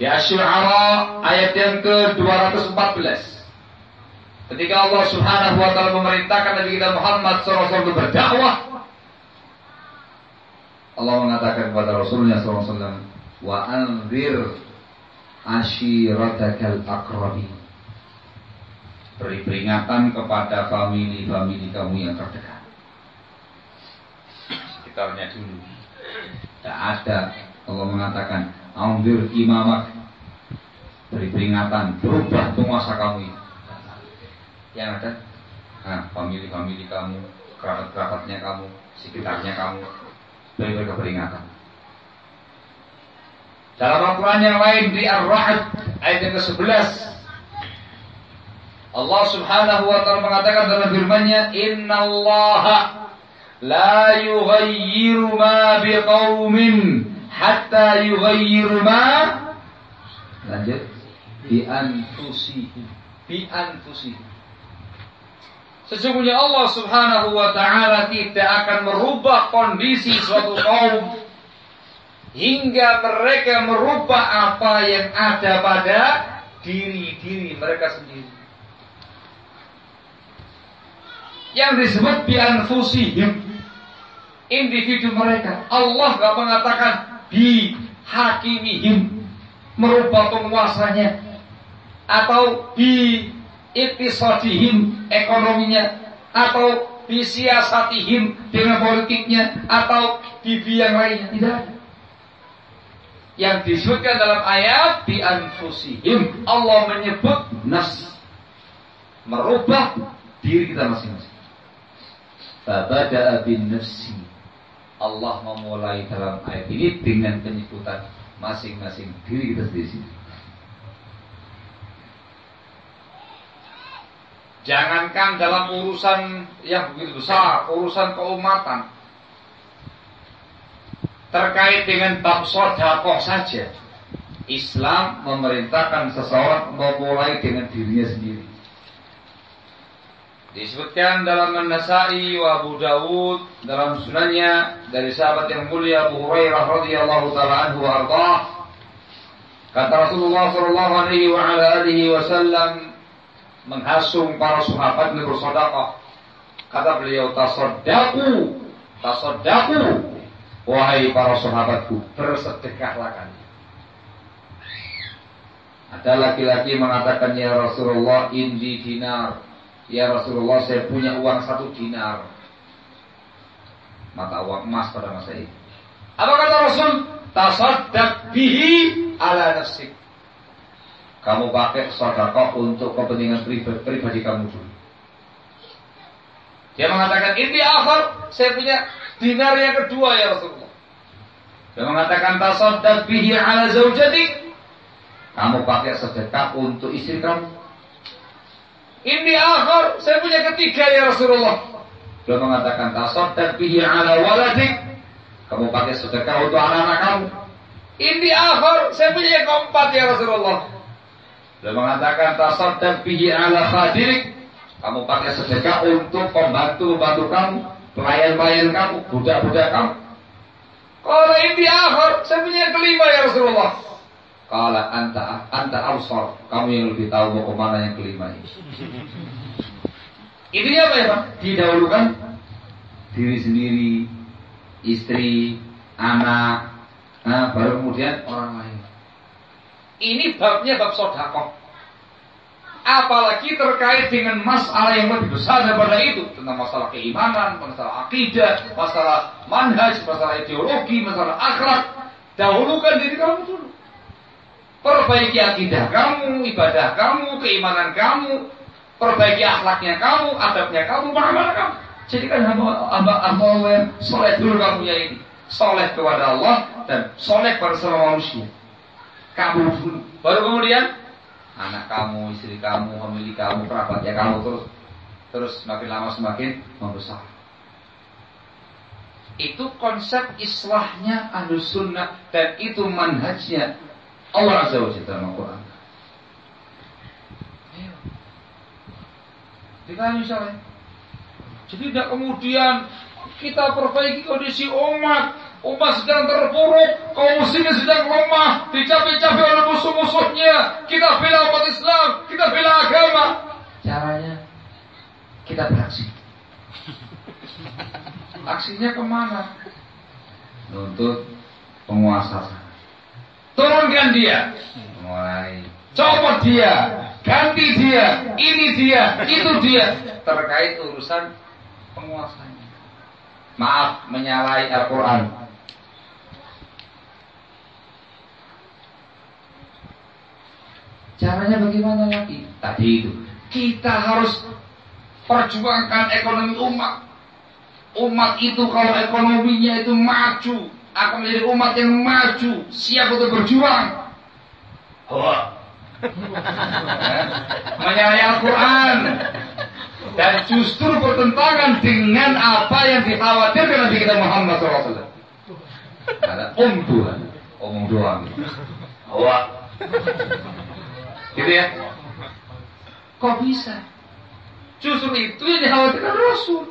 di Asy-Syu'ara ayat yang ke-214 ketika Allah Subhanahu wa taala memerintahkan Nabi kita Muhammad alaihi wasallam berdakwah Allah mengatakan kepada Rasulnya SAW, wa anzir ashiratakal akrabi. Beri peringatan kepada famili-famili kamu yang terdekat. Sekitarnya dulu. Tidak ada. Allah mengatakan, anzir imamak. Beri peringatan, berubah penguasa kamu ini. Yang ada, nah, famili-famili kamu, kerabat-kerabatnya kamu, sekitarnya kamu, beri mereka peringatan. Dalam Al-Quran yang lain di Ar-Ra'd ayat yang ke-11 Allah Subhanahu wa taala mengatakan dalam firman-Nya, "Innallaha la yughayyiru ma biqaumin hatta yughayyiru ma" Lanjut. Bi anfusihim. Bi anfusihim. Sesungguhnya Allah subhanahu wa ta'ala tidak akan merubah kondisi suatu kaum hingga mereka merubah apa yang ada pada diri-diri mereka sendiri. Yang disebut bianfusihim individu mereka. Allah gak mengatakan bi hakimihim merubah penguasanya atau bi iktisadihim ekonominya atau bisiasatihim dengan politiknya atau di yang lainnya tidak ada yang disebutkan dalam ayat di anfusihim Allah menyebut nas merubah diri kita masing-masing Fabada'a bin nafsi. Allah memulai dalam ayat ini dengan penyebutan masing-masing diri kita sendiri. Jangankan dalam urusan yang begitu besar, urusan keumatan. Terkait dengan bab sodakoh saja. Islam memerintahkan seseorang memulai dengan dirinya sendiri. Disebutkan dalam An-Nasai wa Abu Dawud dalam sunannya dari sahabat yang mulia Abu Hurairah radhiyallahu taala anhu. Kata Rasulullah sallallahu alaihi wa alihi wasallam menghasung para sahabat untuk bersedekah. Kata beliau tasaddaku, tasaddaku wahai para sahabatku bersedekahlah kalian. Ada laki-laki mengatakan ya Rasulullah indi dinar Ya Rasulullah saya punya uang satu dinar Mata uang emas pada masa itu Apa kata Rasul? Tasaddaq bihi ala nafsik Kamu pakai sodakoh untuk kepentingan pribadi, pribadi kamu dulu Dia mengatakan ini akhir Saya punya dinar yang kedua ya Rasulullah Dia mengatakan tasaddaq bihi ala zaujatik Kamu pakai sedekah untuk istri kamu ini akhir, saya punya ketiga ya Rasulullah. Beliau mengatakan dan bihi ala waladik. Kamu pakai sedekah untuk anak-anak kamu. Ini akhir, saya punya yang keempat ya Rasulullah. Beliau mengatakan dan bihi ala khadirik. Kamu pakai sedekah untuk pembantu-pembantu kamu, pelayan-pelayan kamu, budak-budak kamu. Kalau ini akhir, saya punya kelima ya Rasulullah. Kala anta anta absar. Kamu yang lebih tahu mau ke mana yang kelima ini. Ini apa ya Pak? Didahulukan diri sendiri, istri, anak, nah, baru kemudian orang lain. Ini babnya bab sodakoh. Apalagi terkait dengan masalah yang lebih besar daripada itu tentang masalah keimanan, masalah akidah, masalah manhaj, masalah ideologi, masalah akhlak. Dahulukan diri kamu dulu. Perbaiki akidah kamu, ibadah kamu, keimanan kamu, perbaiki akhlaknya kamu, adabnya kamu, bagaimana kamu. Jadikan hamba hamba hamba yang soleh dulu kamu ya ini, soleh kepada Allah dan soleh pada semua manusia. Kamu baru kemudian anak kamu, istri kamu, pemilik kamu, kerabatnya kamu terus terus semakin lama semakin membesar. Itu konsep islahnya ahlu sunnah dan itu manhajnya Allah Azza wa Jalla Al-Quran. Jika misalnya, jadi tidak kemudian kita perbaiki kondisi umat, umat sedang terpuruk, kaum muslimin sedang lemah, dicapai-capai oleh musuh-musuhnya, kita bela umat Islam, kita bela agama. Caranya kita beraksi. Aksinya ke mana? Untuk penguasa Turunkan dia. Mulai. Copot dia. Ganti dia. Ini dia. Itu dia. Terkait urusan penguasanya. Maaf menyalahi Al-Quran. Caranya bagaimana lagi? Tadi itu. Kita harus perjuangkan ekonomi umat. Umat itu kalau ekonominya itu maju, akan menjadi umat yang maju, siap untuk berjuang. Oh. Menyalahi Al-Quran dan justru bertentangan dengan apa yang dikhawatirkan Nabi kita Muhammad SAW. Ada om Tuhan, omong doang. Wah. Gitu ya? Kok bisa? Justru itu yang dikhawatirkan Rasul.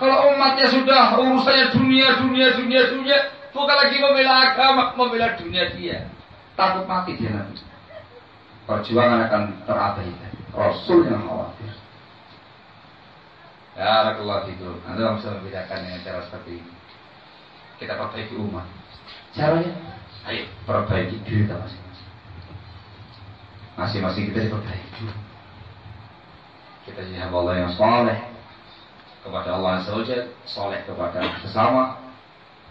Kalau umatnya sudah urusannya dunia, dunia, dunia, dunia, bukan lagi membela agama, membela dunia dia. Takut mati dia nanti. Perjuangan akan terabaikan. Rasul yang khawatir. Ya, Rasulullah itu. Anda bisa membedakan dengan cara seperti ini. Kita perbaiki umat. Caranya, ayo perbaiki diri kita masing-masing. Masing-masing kita diperbaiki. Kita jadi hamba Allah yang soleh, kepada Allah Azza soleh kepada sesama,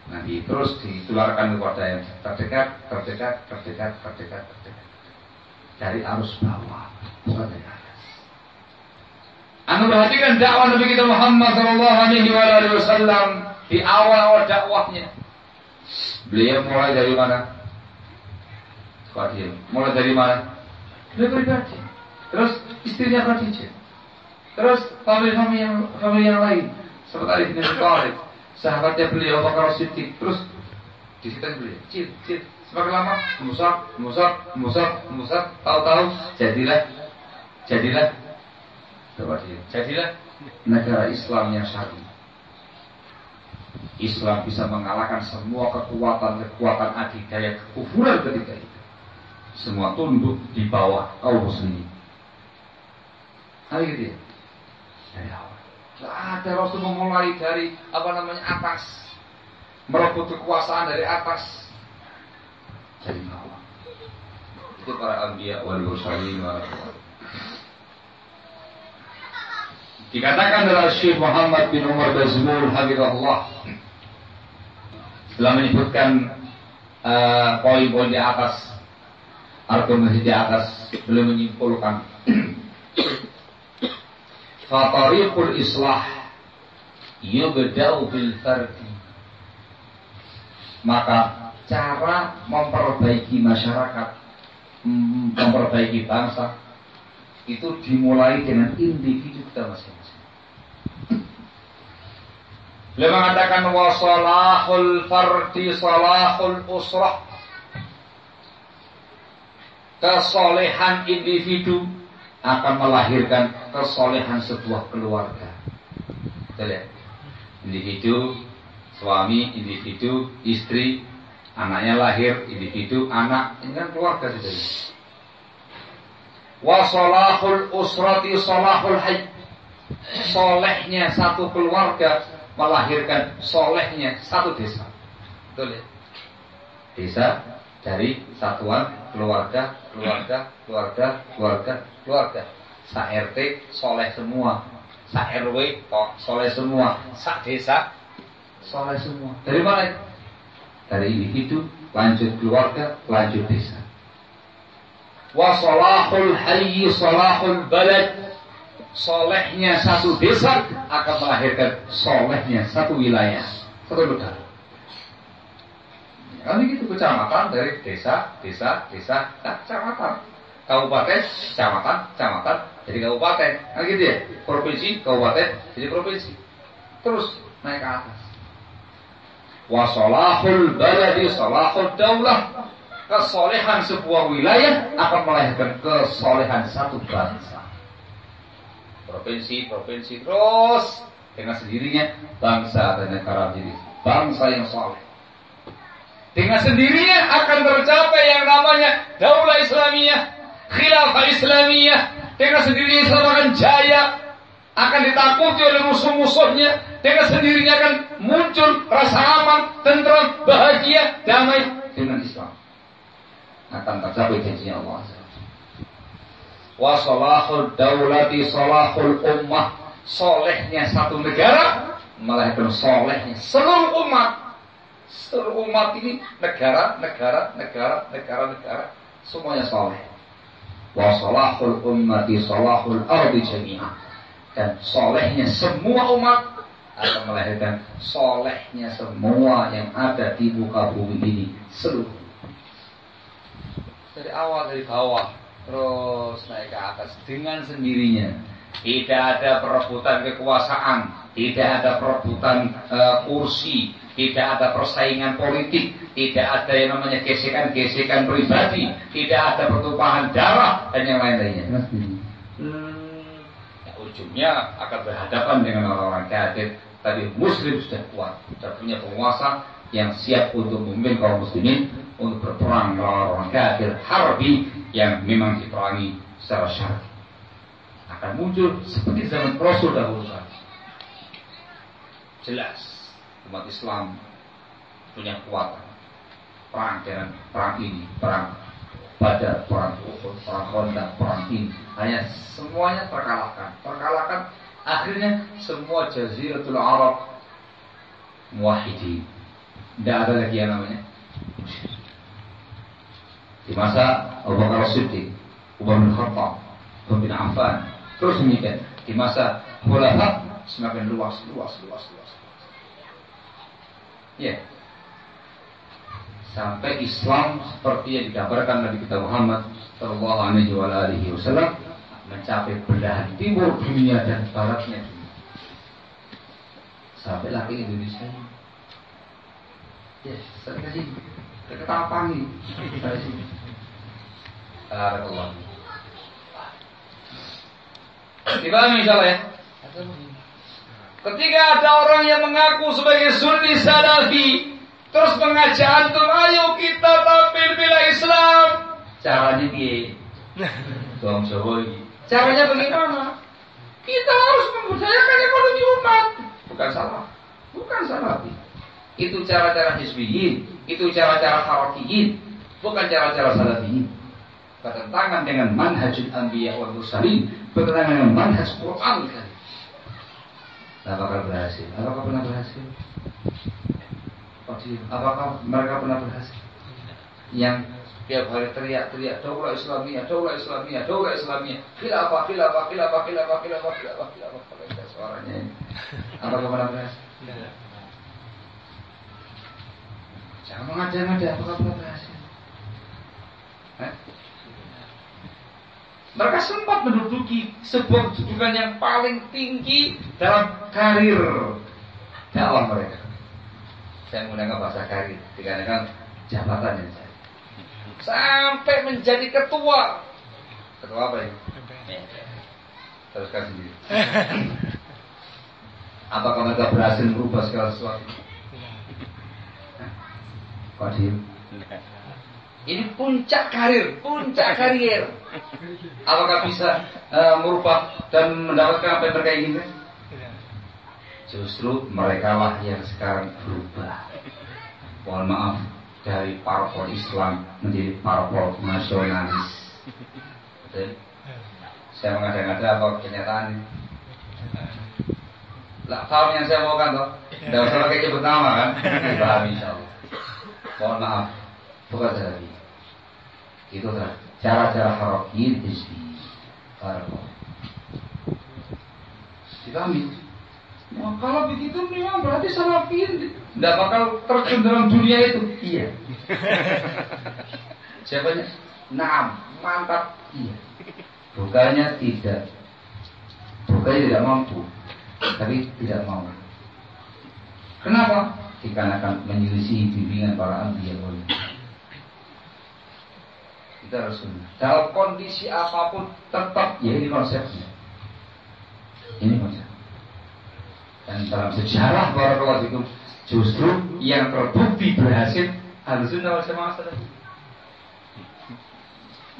nanti terus ditularkan kepada yang terdekat, terdekat, terdekat, terdekat, terdekat. Dari arus bawah, bukan dari atas. Anda perhatikan dakwah Nabi kita Muhammad Sallallahu Alaihi Wasallam di awal-awal dakwahnya. Beliau mulai dari mana? Khadijah. Mulai dari mana? Beliau pribadi. Terus istrinya Khadijah. Terus family-family yang family yang lain seperti Ali bin Abi sahabatnya beliau Bakar Siddiq. Terus di situ beliau, cil, cil. Semakin lama, musak, musak, musak, musak. Tahu-tahu jadilah, jadilah. Jadilah negara Islam yang syar'i. Islam bisa mengalahkan semua kekuatan-kekuatan adidaya kekufuran ketika itu. Semua tunduk di bawah kaum muslimin. Hari gitu ya? Dari awal. Tidak ada Rasul memulai dari apa namanya atas, merebut kekuasaan dari atas, dari bawah. Itu para ambiya wal mursalin Dikatakan oleh Syekh Muhammad bin Umar Bazmul Habibullah setelah menyebutkan uh, poin-poin di atas argumentasi di atas belum menyimpulkan. Fatariqul islah yubda'u bil fardi. Maka cara memperbaiki masyarakat memperbaiki bangsa itu dimulai dengan individu kita masing-masing. Beliau mengatakan wa salahul fardi salahul usrah. Kesolehan individu akan melahirkan kesolehan sebuah keluarga. Kita lihat. Individu, suami, individu, istri, anaknya lahir, individu, anak, ini kan keluarga sudah. Wa salahul usrati salahul hayy. Solehnya satu keluarga melahirkan solehnya satu desa. Betul ya? Desa dari satuan keluarga, keluarga, keluarga, keluarga, keluarga. Sa RT soleh semua, sa RW soleh semua, sa desa soleh semua. Dari mana itu? Dari individu, lanjut keluarga, lanjut desa. Wa salahul hayyi salahul balad solehnya satu desa akan melahirkan solehnya satu wilayah, satu negara. Kan gitu kecamatan dari desa, desa, desa, nah, kecamatan, kabupaten, kecamatan, kecamatan, jadi kabupaten, kan gitu ya, provinsi, kabupaten, jadi provinsi, terus naik ke atas. Wasolahul baladi solahul daulah. Kesolehan sebuah wilayah akan melahirkan kesolehan satu bangsa. Provinsi, provinsi terus. Dengan sendirinya bangsa dan negara menjadi bangsa yang soleh. Dengan sendirinya akan tercapai yang namanya daulah Islamiyah, khilafah Islamiyah. Dengan sendirinya Islam akan jaya, akan ditakuti oleh musuh-musuhnya. Dengan sendirinya akan muncul rasa aman, tentram, bahagia, damai dengan Islam. Akan tercapai janjinya Allah wa salahul daulati salahul ummah solehnya satu negara melahirkan solehnya seluruh umat seluruh umat ini negara negara negara negara negara semuanya soleh. Wa salahul ummati salahul ardi jami'ah. Dan solehnya semua umat akan melahirkan solehnya semua yang ada di muka bumi ini seluruh. Dari awal dari bawah terus naik ke atas dengan sendirinya. Tidak ada perebutan kekuasaan, tidak ada perebutan uh, kursi, tidak ada persaingan politik, tidak ada yang namanya gesekan-gesekan pribadi, tidak ada pertumpahan darah dan yang lain-lainnya. Hmm, ya, ujungnya akan berhadapan dengan orang-orang kafir. Tapi Muslim sudah kuat, sudah punya penguasa yang siap untuk memimpin kaum muslimin untuk berperang melawan orang kafir harbi yang memang diperangi secara syar'i akan muncul seperti zaman Rasul dahulu. Jelas umat Islam punya kekuatan. Perang dengan perang ini perang pada perang Uhud, perang Honda, perang ini. Hanya semuanya terkalahkan. Terkalahkan akhirnya semua jaziratul Arab muwahidi tidak ada lagi yang namanya. Di masa Abu Bakar Siddiq, Umar bin Khattab, Umar bin Affan, terus demikian. di masa khulafa semakin luas, luas, luas, luas. Ya. Sampai Islam seperti yang digambarkan Nabi kita Muhammad Sallallahu Alaihi Wasallam mencapai belahan timur dunia dan baratnya. Sampai lagi Indonesia. Yes, saya kasih ketapangi dari sini. Barakallah. Dipahami insyaallah ya? Ketika ada orang yang mengaku sebagai sunni salafi, terus mengajak antum, ayo kita tampil bila Islam. Caranya dia, Dong Jawa Caranya bagaimana? Kita harus membudayakan ekonomi umat. Bukan salah. Bukan salah. Itu cara-cara hizbiyin. Itu cara-cara harakiyin. Bukan cara-cara salafiyin bertentangan dengan manhajul anbiya wal mursalin, bertentangan dengan manhaj Quran kan. Apakah berhasil? Apakah pernah berhasil? Apakah mereka pernah berhasil? Yang tiap hari teriak-teriak daulah Islamiyah, daulah Islamiyah, daulah Islamiyah. kila apa kila apa kila apa kila apa kila apa kila apa kila apa kila apa suaranya ini. Apakah pernah berhasil? Jangan mengada-ngada apakah pernah berhasil? Mereka sempat menduduki sebuah kedudukan yang paling tinggi dalam karir dakwah mereka. Saya menggunakan bahasa karir dikarenakan jabatan yang saya. Sampai menjadi ketua. Ketua apa ya? Teruskan sendiri. Apakah mereka berhasil merubah segala sesuatu? Diem? Ini puncak karir, puncak karir. Apakah bisa uh, merubah dan mendapatkan apa yang mereka inginkan? Justru mereka lah yang sekarang berubah. Mohon maaf dari parpol Islam menjadi parpol nasionalis. Saya mengada-ngada apa kenyataan Lah, tahu yang saya mau kan toh? Tidak usah pakai nyebut nama kan? Dipahami insya Allah. Mohon maaf, bukan saya. Itu kan cara-cara harokin hizbi. Dipahami? Nah, kalau begitu memang berarti salafin tidak bakal terjun dalam dunia itu. Iya. Siapanya? Naam, mantap. Iya. Bukannya tidak. Bukannya tidak mampu. Tapi tidak mau. Kenapa? Dikarenakan menyelisih bimbingan para anbiya kita harus sunnah. Dalam kondisi apa pun tetap ya ini konsepnya. Ini konsep. Dan dalam sejarah para itu justru yang terbukti berhasil harus sunnah wal jamaah tadi.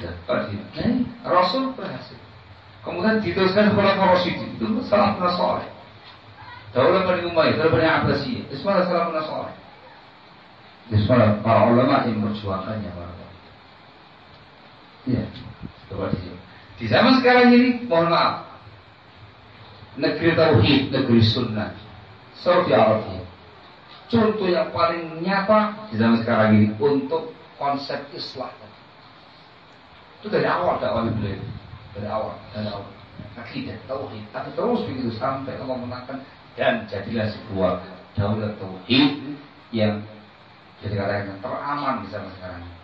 Nah, Rasul berhasil. Kemudian diteruskan kepada Rasul itu salah soleh. Daulah Bani Umayyah, Daulah Bani Abbasiyah, semua salah soleh. Semua para ulama yang berjuangkannya para Iya. Coba di zaman sekarang ini, mohon maaf, negeri tauhid, negeri sunnah, Saudi Arabia. Contoh yang paling nyata di zaman sekarang ini untuk konsep Islam. Itu dari awal dakwah beliau. Dari awal, dari awal. Akidah, tauhid. Tapi terus begitu sampai Allah menangkan dan jadilah sebuah daulat tauhid yang jadi katakan teraman di zaman sekarang ini.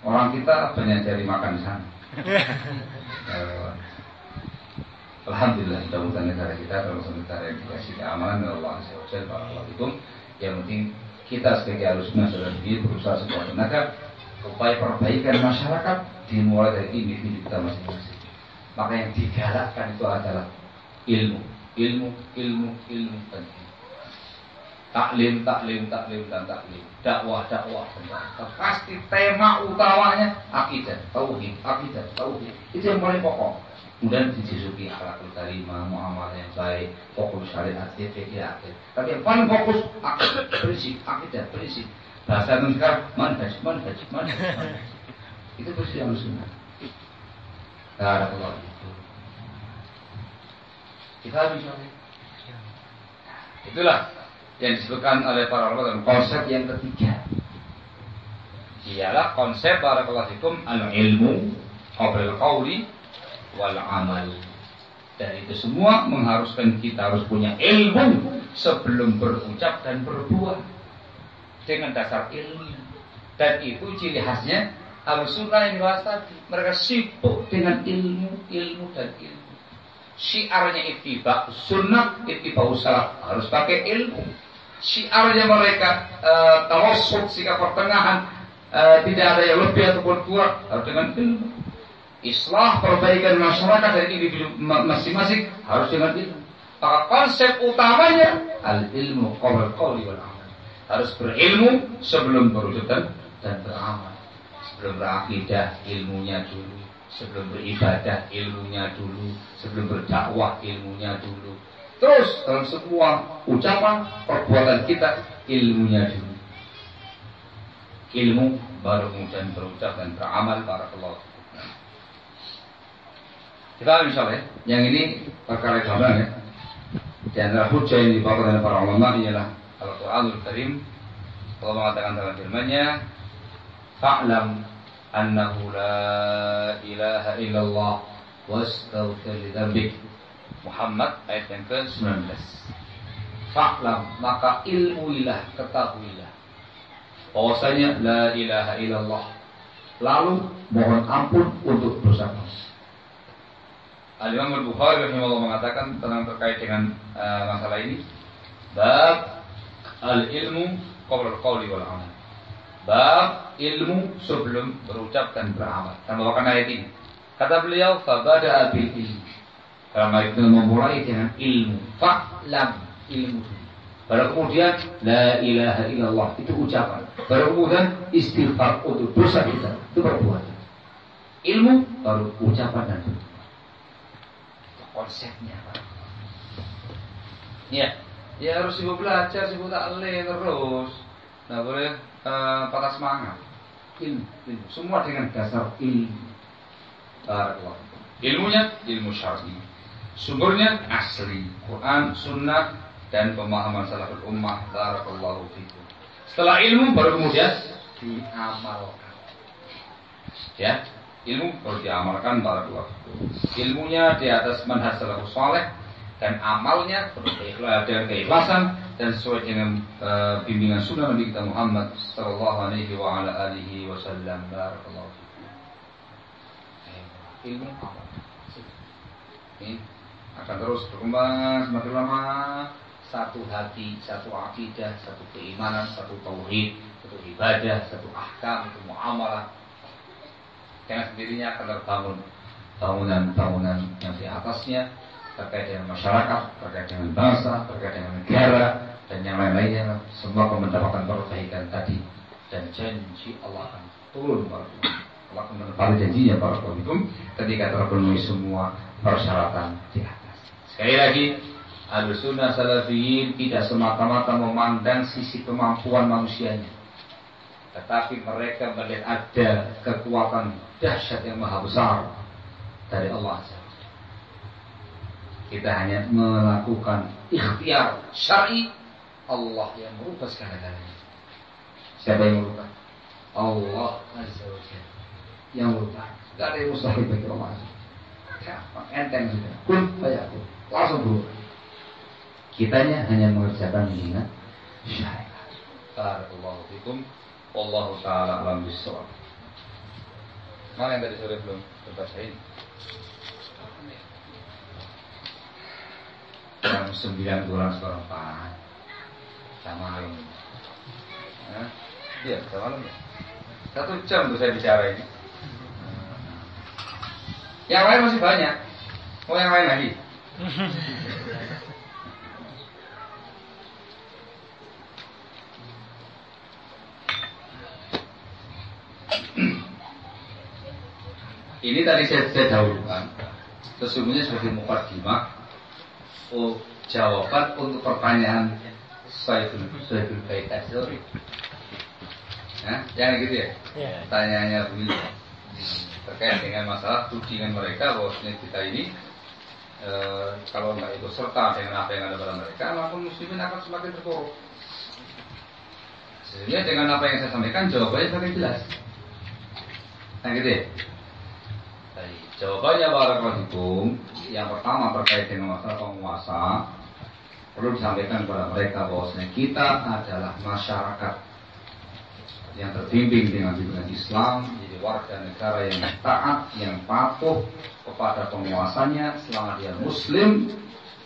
Orang kita banyak cari makan di sana. Alhamdulillah mudah-mudahan negara kita termasuk negara yang dikasih keamanan oleh Allah Azza wa itu yang penting kita sebagai alusnya sudah diri berusaha sekuat tenaga upaya perbaikan masyarakat dimulai dari individu kita masing-masing. Maka yang digalakkan itu adalah ilmu, ilmu, ilmu, ilmu penting taklim, taklim, taklim dan taklim, dakwah, dakwah Pasti tema utamanya akidah, tauhid, akidah, tauhid. Itu yang paling pokok. Kemudian disusuki akhlakul karimah, muamalah yang baik, fokus syariat, fikih, akhir. Tapi yang paling fokus akidah, prinsip, akidah, prinsip. Bahasa itu sekarang manhaj, manhaj, manhaj. Itu prinsip yang sunnah. Barakallahu Kita bisa. Itulah yang disebutkan oleh para ulama dalam konsep yang ketiga ialah konsep barakallahu fikum al ilmu qablal qawli wal amal. Dan itu semua mengharuskan kita harus punya ilmu sebelum berucap dan berbuat dengan dasar ilmu. Dan itu ciri khasnya al-sunnah yang dibahas tadi. Mereka sibuk dengan ilmu, ilmu dan ilmu. Syiarnya ittiba sunnah, ittiba salaf. Harus pakai ilmu. Syiarnya mereka uh, tawasud, sikap pertengahan, uh, tidak ada yang lebih ataupun kurang harus dengan ilmu islah perbaikan masyarakat dan individu masing-masing harus dengan ilmu. Maka konsep utamanya al ilmu qabla qawli wal amal. Harus berilmu sebelum berucap dan, dan beramal. Sebelum berakidah ilmunya dulu, sebelum beribadah ilmunya dulu, sebelum berdakwah ilmunya dulu. Terus dalam semua ucapan perbuatan kita ilmunya dulu. Ilmu baru kemudian berucap dan beramal para keluarga. Kita misalnya, yang ini perkara gambaran ya. Di antara hujah yang dibawa oleh para ulama ialah Al-Quranul Karim Allah mengatakan dalam firman-Nya Fa'lam annahu la ilaha illallah wastaghfir li Muhammad ayat yang ke-19 Fa'lam maka ilmuilah ketahuilah bahwasanya la ilaha illallah lalu mohon ampun untuk dosa-dosa Al-Imam Al-Bukhari rahimahullah mengatakan tentang terkait dengan uh, masalah ini bab al-ilmu qabla al-qawli wal amal. Bab ilmu sebelum berucap dan beramal. Dan bawakan ayat ini. Kata beliau, fabada bil ilmu. Dalam ayat itu memulai dengan ilmu. Fa'lam ilmu Baru kemudian la ilaha illallah itu ucapan. Baru kemudian istighfar untuk dosa kita itu perbuatan. Ilmu baru ucapan dan dosa konsepnya Pak. Ya, ya harus sibuk belajar, sibuk taklim terus. Nah boleh uh, patah semangat. Ilmu, ilmu, semua dengan dasar ilmu. Barakallah. Ilmunya ilmu syar'i. Sumbernya asli, Quran, Sunnah, dan pemahaman salaful ummah. Barakallahu fikum. Setelah ilmu baru kemudian diamalkan. Ya, ilmu harus diamalkan para dua ilmunya di atas manhaj salafus saleh dan amalnya penuh dengan keikhlasan dan sesuai dengan uh, bimbingan sunnah Nabi kita Muhammad sallallahu alaihi wa ala alihi wasallam barakallahu ilmu amal ini akan terus berkembang semakin lama. Satu hati, satu akidah, satu keimanan, satu tauhid, satu ibadah, satu ahkam, itu muamalah, dengan sendirinya akan terbangun bangunan-bangunan yang di atasnya terkait dengan masyarakat, terkait dengan bangsa, terkait dengan negara dan yang lain-lainnya. Semua akan mendapatkan perbaikan tadi. Dan janji Allah akan turun Allah akan menepati janjinya para ketika terpenuhi semua persyaratan di atas. Sekali lagi, Al-Sunnah Salafiyin tidak semata-mata memandang sisi kemampuan manusianya. Tetapi mereka melihat ada kekuatan dahsyat yang maha besar dari Allah Kita hanya melakukan ikhtiar syar'i Allah yang merubah segala-galanya. Siapa yang merubah? Allah Azza wa Jalla yang merubah. Tidak ada yang mustahil bagi Allah. Gampang, enteng sudah. Kun fayakun. Langsung berubah. Kitanya hanya mengerjakan mengingat syariat. Barakallahu. Wallahu taala alam bisawab. Mana yang tadi sore belum terbacain? Jam sembilan kurang seperempat. Sama malam. Iya, sama malam ya. Satu jam tuh saya bicara ini. Yang lain masih banyak. Mau yang lain lagi? Ini tadi saya, saya dahulukan Sesungguhnya sebagai mukadimah oh, Jawaban untuk pertanyaan Saiful Saiful Bait Asri Nah, jangan gitu ya? ya. Pertanyaannya begini terkait dengan masalah tudingan mereka bahwasanya kita ini e, kalau nggak ikut serta dengan apa yang ada pada mereka maka muslimin akan semakin terpuruk. Sehingga dengan apa yang saya sampaikan jawabannya semakin jelas. Nah gitu ya. Baik. Jawabannya Barakallahu Yang pertama terkait dengan masalah penguasa Perlu disampaikan kepada mereka bahwasanya kita adalah masyarakat yang terbimbing dengan bimbingan Islam, jadi warga negara yang taat, yang patuh kepada penguasanya selama dia Muslim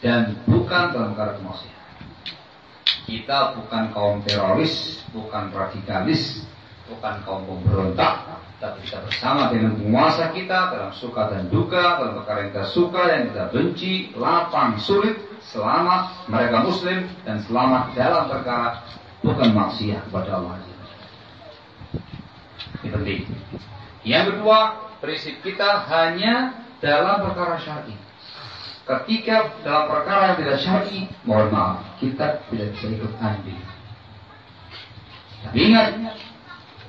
dan bukan dalam perkara kemaksiatan. Kita bukan kaum teroris, bukan radikalis, bukan kaum pemberontak, tapi kita bersama dengan penguasa kita dalam suka dan duka, dalam perkara yang kita suka, yang kita benci, lapang, sulit, selama mereka muslim dan selama dalam perkara bukan maksiat kepada Allah. Ini penting. Yang kedua, prinsip kita hanya dalam perkara syar'i. Ketika dalam perkara yang tidak syar'i, mohon maaf, kita tidak bisa ikut andil. Tapi ingat,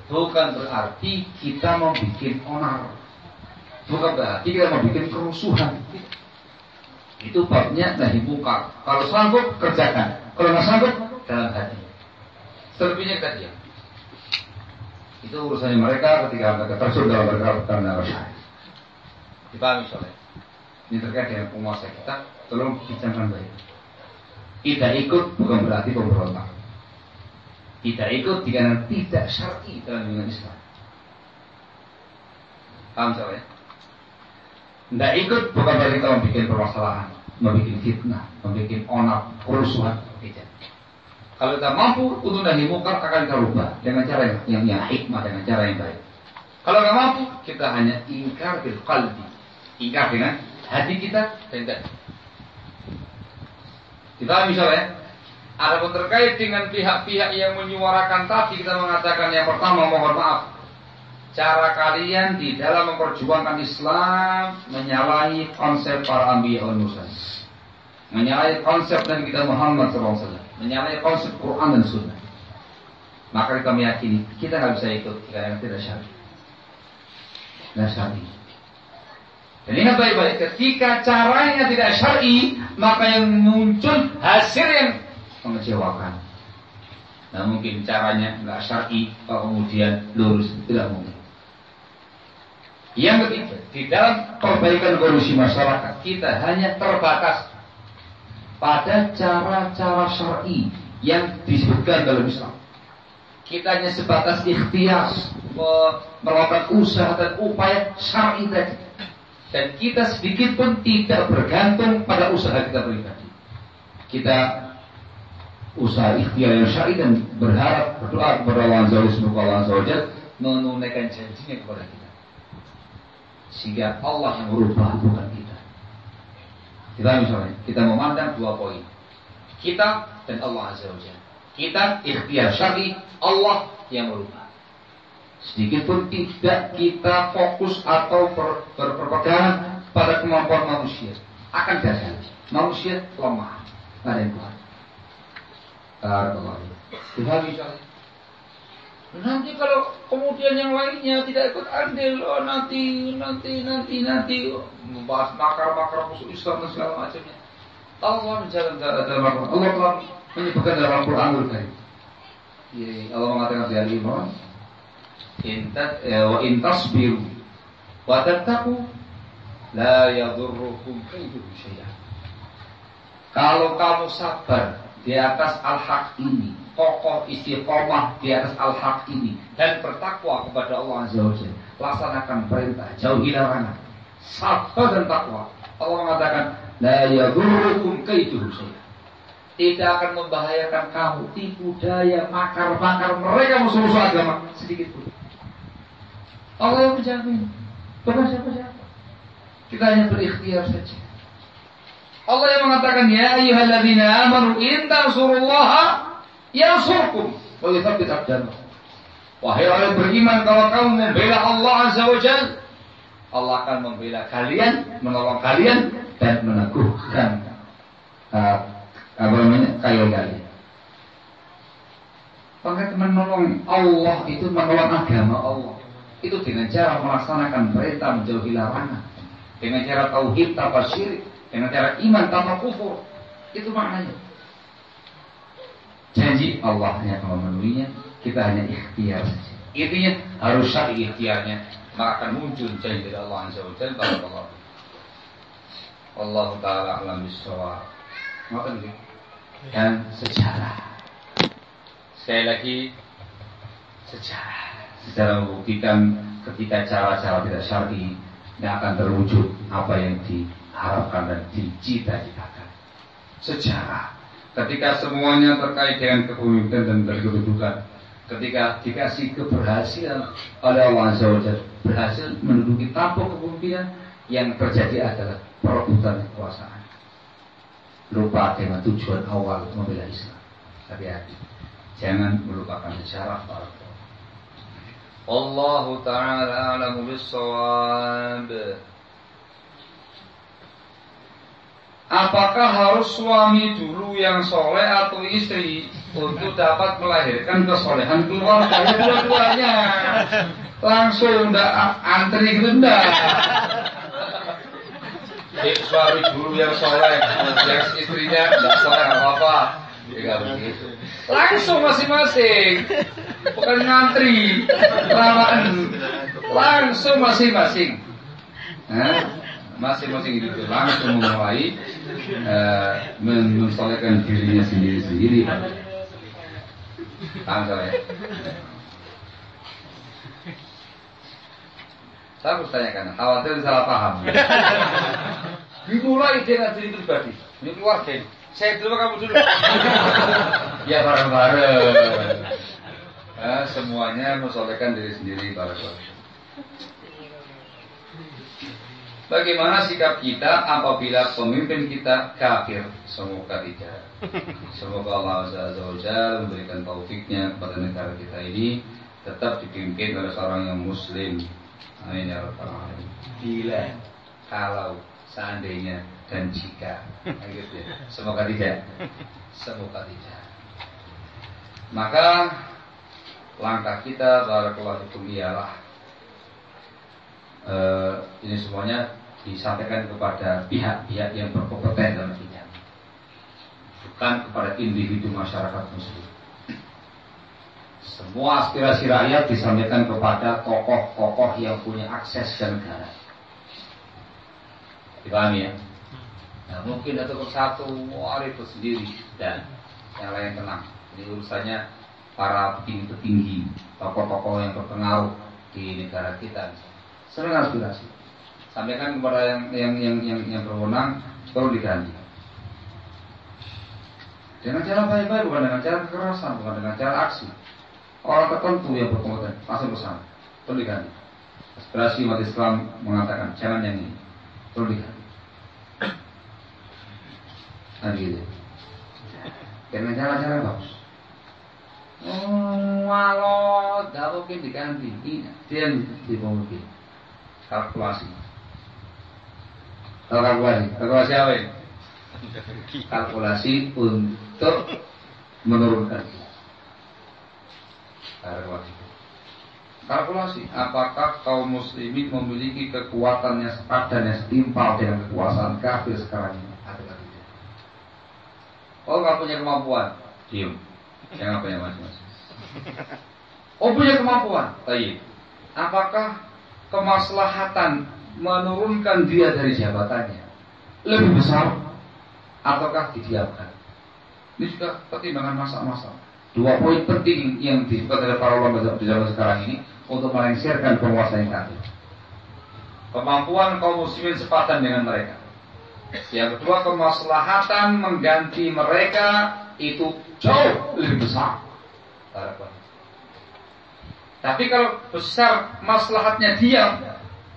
bukan berarti kita mau bikin onar. Bukan berarti kita mau bikin kerusuhan. Itu babnya nahi muka. Kalau sanggup, kerjakan. Kalau nggak sanggup, dalam hati. Selebihnya kita diam. Itu urusannya mereka ketika mereka terjun dalam perkara-perkara syar'i. Dipahami soalnya. Ini terkait dengan penguasa kita, tolong bincangkan baik. Tidak ikut bukan berarti pemberontak. Tidak ikut dikarenakan tidak syar'i dalam lingkungan Islam. Paham soalnya? Tidak ikut bukan berarti kita membuat permasalahan, membuat fitnah, membuat onak, kerusuhan. Kalau kita mampu untuk nahi mungkar akan kita rubah dengan cara yang, yang, yang hikmah, dengan cara yang baik. Kalau nggak mampu, kita hanya ingkar bil qalbi. Ingkar dengan hati kita dan tidak. Kita misalnya, ada pun terkait dengan pihak-pihak yang menyuarakan tadi kita mengatakan yang pertama mohon maaf. Cara kalian di dalam memperjuangkan Islam menyalahi konsep para ambiya wal Menyalahi konsep Nabi kita Muhammad SAW. Menyalahi konsep Quran dan Sunnah. Maka kita meyakini kita nggak bisa ikut yang tidak syar'i. Tidak syar'i. Dan ingat baik-baik, ketika caranya tidak syar'i, maka yang muncul hasil yang mengecewakan. Nah mungkin caranya nggak syar'i, kemudian lurus tidak mungkin. Yang ketiga, di dalam perbaikan kondisi masyarakat kita hanya terbatas pada cara-cara syar'i yang disebutkan dalam Islam. Kita hanya sebatas ikhtiar melakukan usaha dan upaya syar'i tadi dan kita sedikit pun tidak bergantung pada usaha kita pribadi. Kita usaha ikhtiar yang syar'i dan berharap berdoa kepada Allah Azza wa wa menunaikan janjinya kepada kita. Sehingga Allah yang merubah bukan kita. Kita misalnya, kita memandang dua poin. Kita dan Allah Azza wa Kita ikhtiar syar'i, Allah yang merubah. Sedikit pun tidak kita fokus atau ber, berpegang pada kemampuan manusia. Akan gagal. Manusia lemah. Tidak ada yang kuat. Nanti kalau kemudian yang lainnya tidak ikut andil, oh nanti, nanti, nanti, nanti membahas makar-makar musuh Islam dan segala macamnya. Allah menjalankan dalam Allah telah menyebutkan dalam Al-Quran Allah mengatakan di Al-Imran, ya, wa intasbiru wa tattaqu la yadurrukum kaiduhum syai'an. Kalau kamu sabar di atas al-haq ini, kokoh istiqomah di atas al-haq ini dan bertakwa kepada Allah Azza wa Jalla, laksanakan perintah, jauhi larangan. Sabar dan takwa. Allah mengatakan, la yadurrukum kaiduhum tidak akan membahayakan kamu tipu daya makar-makar mereka musuh-musuh agama sedikit pun Allah yang menjamin. Bukan siapa-siapa. Kita hanya berikhtiar saja. Allah yang mengatakan ya ayyuhalladzina amanu in tansurullaha yansurkum wa yuthabbit aqdamakum. Wahai orang beriman kalau kamu membela Allah Azza wa Allah akan membela kalian, menolong kalian dan meneguhkan uh, apa namanya kayu kalian. Maka menolong Allah itu menolong agama Allah. Itu dengan cara melaksanakan perintah menjauhi larangan. Dengan cara tauhid tanpa syirik. Dengan cara iman tanpa kufur. Itu maknanya janji Allah hanya akan memenuhinya kita hanya ikhtiar saja intinya harus syar'i ikhtiarnya maka akan muncul janji dari Allah Azza wa Jalla barakallahu Allah taala alam bisawab nggih. Dan sejarah. Sekali lagi sejarah. Sejarah membuktikan ketika cara-cara tidak syar'i yang akan terwujud apa yang diharapkan dan dicita-citakan. Sejarah. Ketika semuanya terkait dengan kepemimpinan dan kedudukan, ketika dikasih keberhasilan oleh Allah Azza berhasil menduduki tampuk kepemimpinan yang terjadi adalah perebutan kekuasaan lupa dengan tujuan awal membela Islam. Hati-hati. Jangan melupakan sejarah para Allah Ta'ala alamu bisawab Apakah harus suami dulu yang soleh atau istri untuk dapat melahirkan kesolehan keluarga? Ya dua-duanya. Langsung ndak antri rendah suami dulu yang soleh, yang istrinya tidak soleh apa-apa. Begitu. Langsung masing-masing, bukan ngantri, lamaan. Langsung masing-masing. Masing-masing itu langsung memulai uh, mensolehkan dirinya sendiri-sendiri. Paham ya? Saya harus tanyakan, khawatir salah paham. Dimulai dengan diri pribadi. Ini keluarga ini. Saya dulu kamu dulu. ya bareng-bareng. Nah, semuanya mensolehkan diri sendiri para Bagaimana sikap kita apabila pemimpin kita kafir? Semoga tidak. Semoga Allah Azza wa Jalla memberikan taufiknya kepada negara kita ini tetap dipimpin oleh seorang yang muslim Amin ya rabbal alamin. Bila kalau seandainya dan jika gitu ya. semoga tidak semoga tidak maka langkah kita barakallahu fikum ialah uh, ini semuanya disampaikan kepada pihak-pihak yang berkompeten dalam bidang bukan kepada individu masyarakat muslim semua aspirasi rakyat disampaikan kepada tokoh-tokoh yang punya akses ke negara. Dipahami ya? Nah, mungkin satu persatu, wah itu sendiri dan yang lain tenang. Ini urusannya para petinggi-petinggi, tokoh-tokoh yang berpengaruh di negara kita. Sering aspirasi. Sampaikan kepada yang yang yang yang, yang berwenang perlu diganti. Dengan cara baik-baik, bukan dengan cara kekerasan, bukan dengan cara aksi orang tertentu yang berkomentar langsung bersama perlu diganti aspirasi umat Islam mengatakan jangan yang ini perlu diganti nah gitu dengan cara-cara bagus Oh, walau tidak mungkin diganti. Ini dia Kalkulasi. Kalkulasi. Kalkulasi apa ini? Kalkulasi untuk menurunkan Kalkulasi, apakah kaum muslimin memiliki kekuatan yang sepadan yang setimpal dengan kekuasaan kafir sekarang ini? Adalah tidak. Oh nggak punya kemampuan, diam. Jangan punya masing-masing. Oh punya kemampuan, baik. Apakah kemaslahatan menurunkan dia dari jabatannya lebih besar ataukah didiamkan? Ini juga pertimbangan masa-masa dua poin penting yang disebut oleh para ulama di zaman sekarang ini untuk melengsarkan penguasa yang kafir. Kemampuan kaum muslimin sepatan dengan mereka. Yang kedua kemaslahatan mengganti mereka itu jauh lebih besar. Tapi kalau besar maslahatnya diam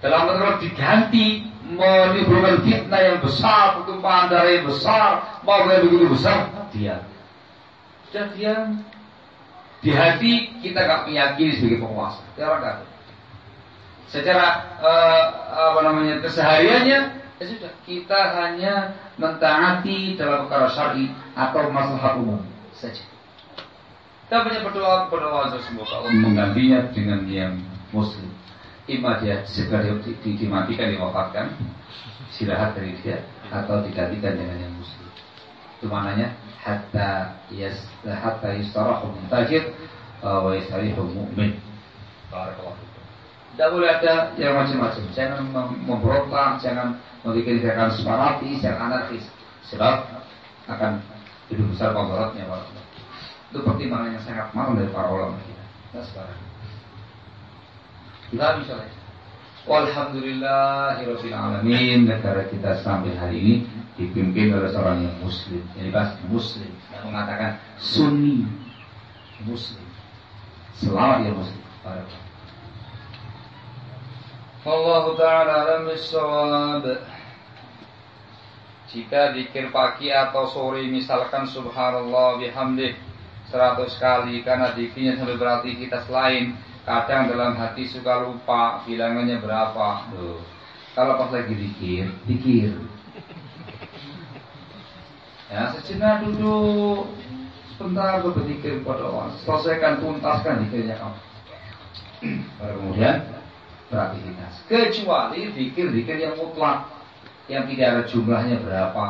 dalam bentuk diganti menimbulkan fitnah yang besar, pertumpahan darah yang besar, mau yang begitu besar, diam sudah diam di hati kita nggak meyakini sebagai penguasa. Orang kafir. Secara uh, apa namanya kesehariannya ya sudah kita hanya mentaati dalam perkara syar'i atau masalah umum saja. Kita banyak berdoa kepada Allah semoga Allah menggantinya dengan yang muslim. Ima dia segera di, di, dimatikan, diwafatkan, istirahat dari dia, atau digantikan dengan yang muslim. Itu maknanya hatta yas hatta yastarahu muntajir wa yastarihu mu'min. Barakallahu Tidak boleh ada yang macam-macam. Jangan memberontak, jangan membuat gerakan separatis, jangan anarkis. Sebab akan lebih besar pemberontaknya Itu pertimbangan yang sangat malam dari para ulama kita. Nah, sekarang. Kita misalnya. Walhamdulillahirabbil alamin negara kita sampai hari ini dipimpin oleh seorang yang muslim. Ini pasti muslim yang mengatakan sunni muslim. Selamat ya muslim. Allah Ta'ala alam bisawab Jika dikir pagi atau sore misalkan subhanallah bihamdih 100 kali karena dikirnya sampai kita lain. Kadang dalam hati suka lupa bilangannya berapa. Duh. kalau pas lagi dikir dikir. Ya sejenak duduk. Sebentar berpikir pada Allah selesaikan tuntaskan dikirnya kamu. Baru kemudian beraktivitas. Kecuali zikir-zikir yang mutlak yang tidak ada jumlahnya berapa.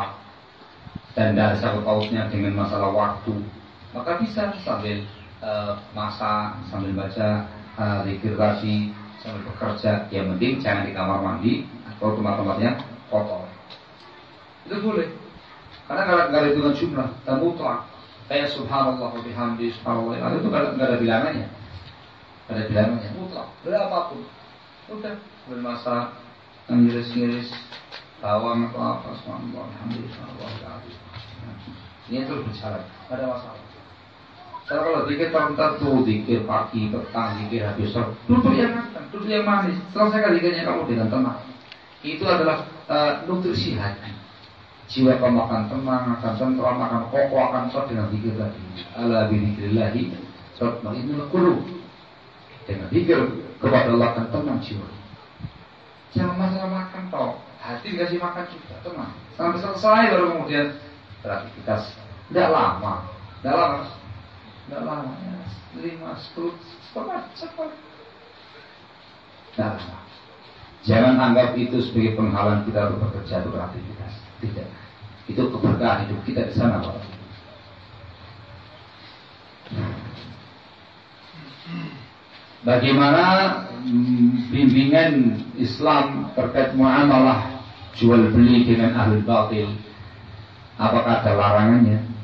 Dan ada sangkut pautnya dengan masalah waktu, maka bisa sambil uh, masak, sambil baca uh, zikir tadi, sambil bekerja. Yang penting jangan di kamar mandi atau tempat-tempat yang kotor. Itu boleh. Karena nggak ada hitungan jumlah dan mutlak. Kayak subhanallah wa bihamdi subhanallah itu nggak ada bilangannya. Nggak ada bilangannya mutlak berapapun udah bermasak ngiris-ngiris bawang atau apa semua alhamdulillah ini terus berjalan ada masalah saya kalau dikit tertentu, dikit pagi, petang, dikit habis sore, duduk yang makan, duduk yang manis. Selesaikan dikitnya kamu dengan tenang. Itu adalah uh, nutrisi hati. Jiwa kamu akan tenang, akan tentram, akan kokoh, akan kuat dengan dikit tadi. Ala bidikrillahi, ini qulub. Dengan dikir kepada Allah akan tenang jiwa. Jangan masalah makan toh, hati dikasih makan juga tenang. Sampai selesai baru kemudian beraktivitas. Tidak lama, tidak lama, tidak lama. Ya, lima, sepuluh, setengah, cepat. Tidak lama. Jangan anggap itu sebagai penghalang kita untuk bekerja atau beraktivitas. Tidak. Itu keberkahan hidup kita di sana, Pak. Bagaimana mm, bimbingan Islam terkait muamalah jual beli dengan ahli batil? Apakah ada larangannya?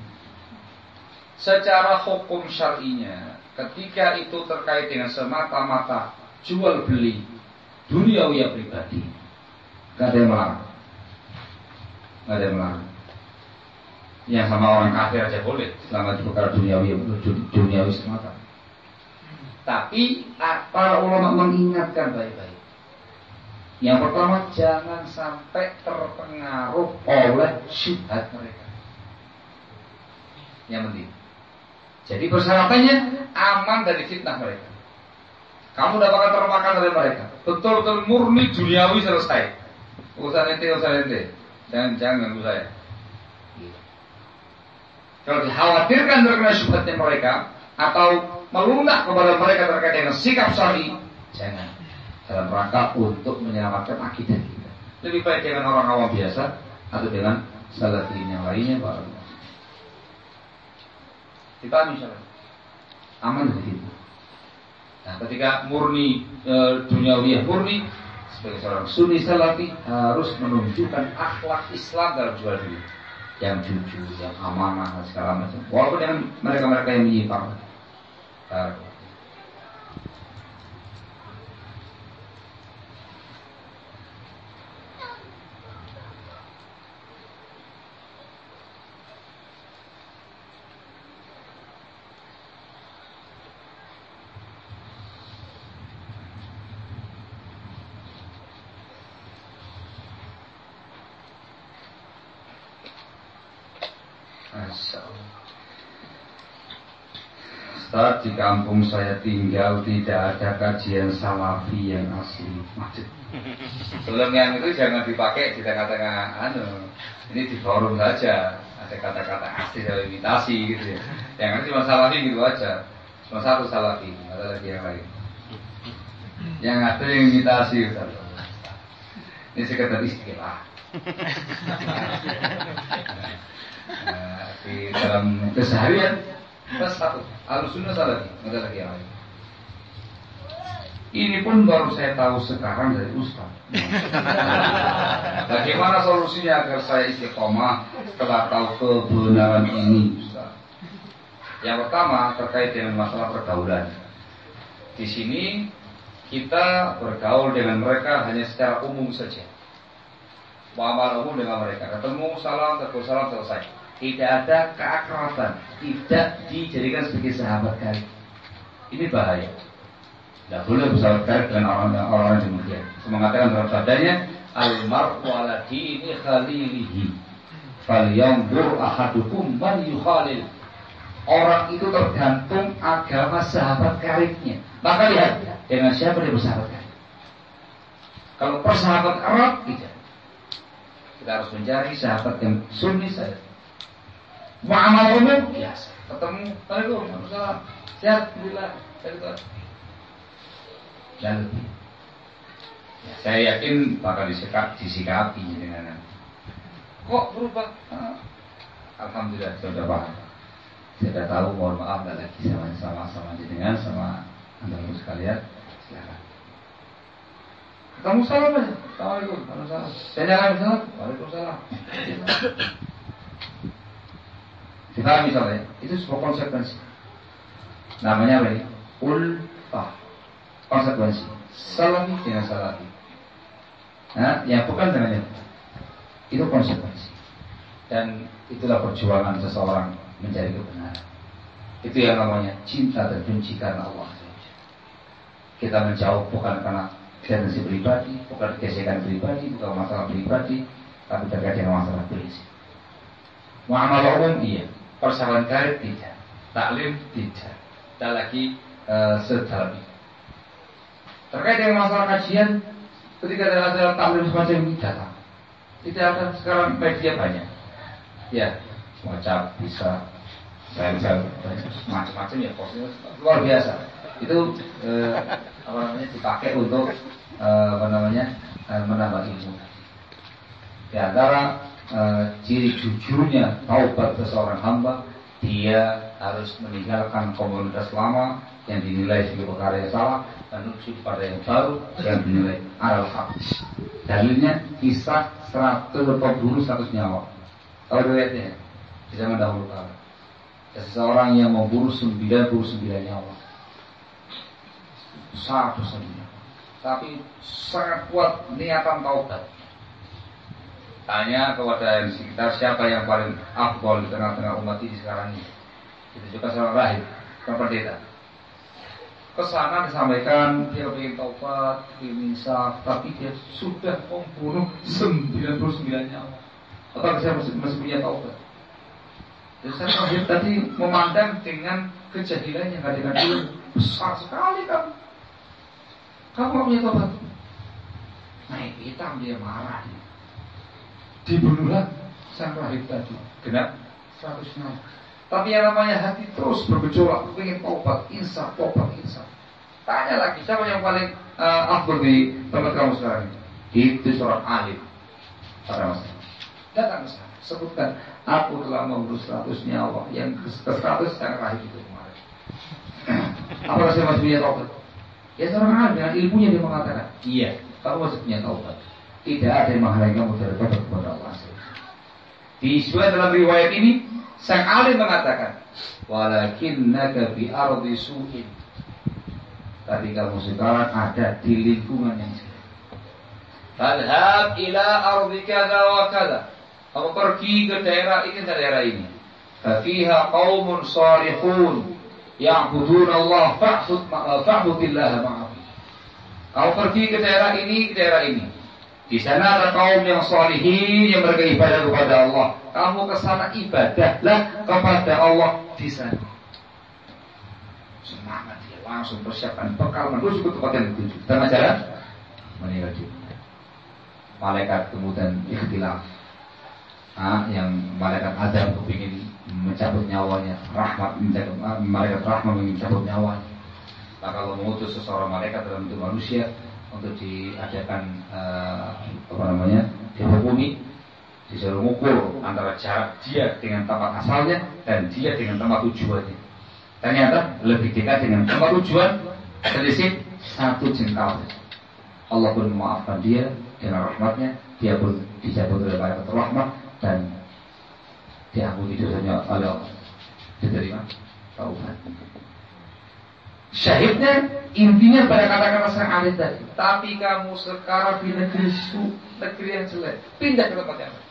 Secara hukum syar'inya, ketika itu terkait dengan semata-mata jual beli duniawi pribadi, gak ada yang melarang. Gak ada yang melarang. Yang sama orang kafir aja boleh, selama itu perkara duniawi, duniawi semata. Tapi para ulama mengingatkan baik-baik. Yang pertama jangan sampai terpengaruh oleh syubhat mereka. Yang penting. Jadi persyaratannya aman dari fitnah mereka. Kamu dapatkan termakan dari mereka. Betul-betul murni duniawi selesai. Urusan ente, urusan ente. Jangan jangan ganggu saya. Kalau dikhawatirkan terkena syubhatnya mereka atau melunak kepada mereka terkait dengan sikap syar'i, jangan dalam rangka untuk menyelamatkan akidah kita. Lebih baik dengan orang awam biasa atau dengan salafiyin yang lainnya, Pak. Kita misalnya aman dari itu. Nah, ketika murni e, duniawi murni sebagai seorang sunni salafi harus menunjukkan akhlak Islam dalam jual beli yang jujur, yang amanah, segala macam. Walaupun dengan mereka-mereka yang menyimpang. Ustaz, di kampung saya tinggal tidak ada kajian salafi yang asli. Belum yang itu jangan dipakai di tengah-tengah anu. Ini di forum saja. Ada kata-kata asli dari imitasi gitu ya. Yang itu cuma salafi gitu aja. Cuma satu salafi, ada lagi yang lain. Yang ada yang imitasi Ustaz. Ini sekedar istilah. Dalam keseharian Plus satu. Alus sunnah lagi, nggak lagi yang lain. Ini pun baru saya tahu sekarang dari Ustaz. Bagaimana solusinya agar saya istiqomah setelah tahu kebenaran ini Ustaz? Yang pertama terkait dengan masalah pergaulan. Di sini kita bergaul dengan mereka hanya secara umum saja. Muamal umum dengan mereka. Ketemu salam, tegur salam selesai. Tidak ada keakraban, tidak dijadikan sebagai sahabat kali. Ini bahaya. Tidak boleh bersahabat karib dengan orang-orang orang demikian. Mengatakan dalam sabdanya, Al-mar'u ala dini khalilihi. Falyanzur ahadukum man yukhalil. Orang itu tergantung agama sahabat karibnya. Maka lihat, dengan siapa dia bersahabat karib. Kalau persahabat erat, tidak. Kita harus mencari sahabat yang sunni saja. Muamal umum, biasa. Ketemu, Waalaikumsalam. Sehat, Alhamdulillah. Sehat, dan ya, saya yakin bakal disikap, disikapi dengan kok berubah? Ah, Alhamdulillah sudah paham. Saya sudah tahu mohon maaf tidak lagi sama sama sama dengan sama anda sekalian. Silakan. Kamu salam aja Assalamualaikum. Waalaikumsalam. Saya jalan salam Waalaikumsalam kita misalnya itu sebuah konsekuensi. Namanya apa ini? Ulfah. Konsekuensi. Salami dengan salami nah, yang bukan dengan yang itu konsekuensi. Dan itulah perjuangan seseorang mencari kebenaran. Itu yang namanya cinta dan benci karena Allah kita menjauh bukan karena tendensi pribadi bukan gesekan pribadi bukan masalah pribadi tapi terkait dengan masalah prinsip. Muamalah umum iya persoalan karir tidak taklim tidak tidak lagi uh, sedalam itu Terkait dengan masalah kajian, ketika ada acara taklim semacam ini datang. Tidak ada sekarang media banyak. Ya, WhatsApp bisa, saya macam-macam ya posnya luar biasa. Itu eh, apa namanya dipakai untuk eh, apa namanya eh, menambah ilmu. Di antara eh, ciri jujurnya taubat seseorang hamba, dia harus meninggalkan komunitas lama yang dinilai sebagai perkara yang salah menuju pada yang baru yang dinilai al haq. Dalilnya kisah 100 pemburu 100 nyawa. Tahu riwayatnya? Di zaman dahulu kala. Seseorang yang memburu 99 nyawa. Satu saja. Tapi sangat kuat niatan taubat. Tanya kepada yang sekitar siapa yang paling afdol di tengah-tengah umat ini sekarang ini. Itu juga seorang rahib, seorang pendeta ke sana disampaikan dia ingin taubat, ingin insaf, tapi dia sudah membunuh 99 nyawa. Atau saya masih, masih punya taubat. Jadi saya terakhir tadi memandang dengan kejahilannya, nggak dengan ilmu besar sekali kamu. Kamu punya taubat. Naik hitam dia marah. Dia. Dibunuhlah sang rahib tadi. Genap 100 nyawa. Tapi yang namanya hati terus bergejolak, ingin tobat, insaf, tobat, insaf. Tanya lagi, siapa yang paling uh, afdol di tempat kamu sekarang? Itu seorang alim pada masa Datang ke sana, sebutkan, aku telah mengurus seratus nyawa, yang ke seratus yang terakhir itu kemarin. Apakah saya masih punya taubat? Ya seorang alim dengan ilmunya dia mengatakan, iya, kamu masih punya taubat. Tidak ada yang menghalangi kamu dari tobat kepada Allah. Di dalam riwayat ini Sang alim mengatakan, walakinnaka bi ardi su'in. Tapi kamu sekarang ada di lingkungan yang jelek. Fadhab ila ardi kada wa kada. Kamu pergi ke daerah ini ke daerah ini. Fafiha qaumun salihun ya'budun Allah fa'bud fa'budillah ma'afi. Kamu pergi ke daerah ini, ke daerah ini. Di sana ada kaum yang solihin yang mereka ibadah kepada Allah. Kamu ke sana ibadahlah kepada Allah di sana. Semangat dia langsung persiapkan bekal menuju ke tempat yang dituju. Cara meninggal dunia. Malaikat kemudian ikhtilaf. Ah, yang malaikat Adam kepingin mencabut nyawanya, rahmat mencabut, ah, malaikat rahmat mencabut nyawanya. Maka kalau mengutus seseorang malaikat dalam bentuk manusia, untuk diadakan uh, apa namanya dihukumi disuruh mengukur antara jarak dia dengan tempat asalnya dan dia dengan tempat tujuannya ternyata lebih dekat dengan tempat tujuan selisih satu jengkal. Allah pun memaafkan dia dengan rahmatnya, dia pun dicabut oleh malaikat rahmat dan diampuni dosanya oleh Allah. Diterima taubat. Syahidnya intinya pada kata-kata sang alim tadi. Tapi kamu sekarang di negeri su, negeri yang jelek, pindah ke tempat yang lain.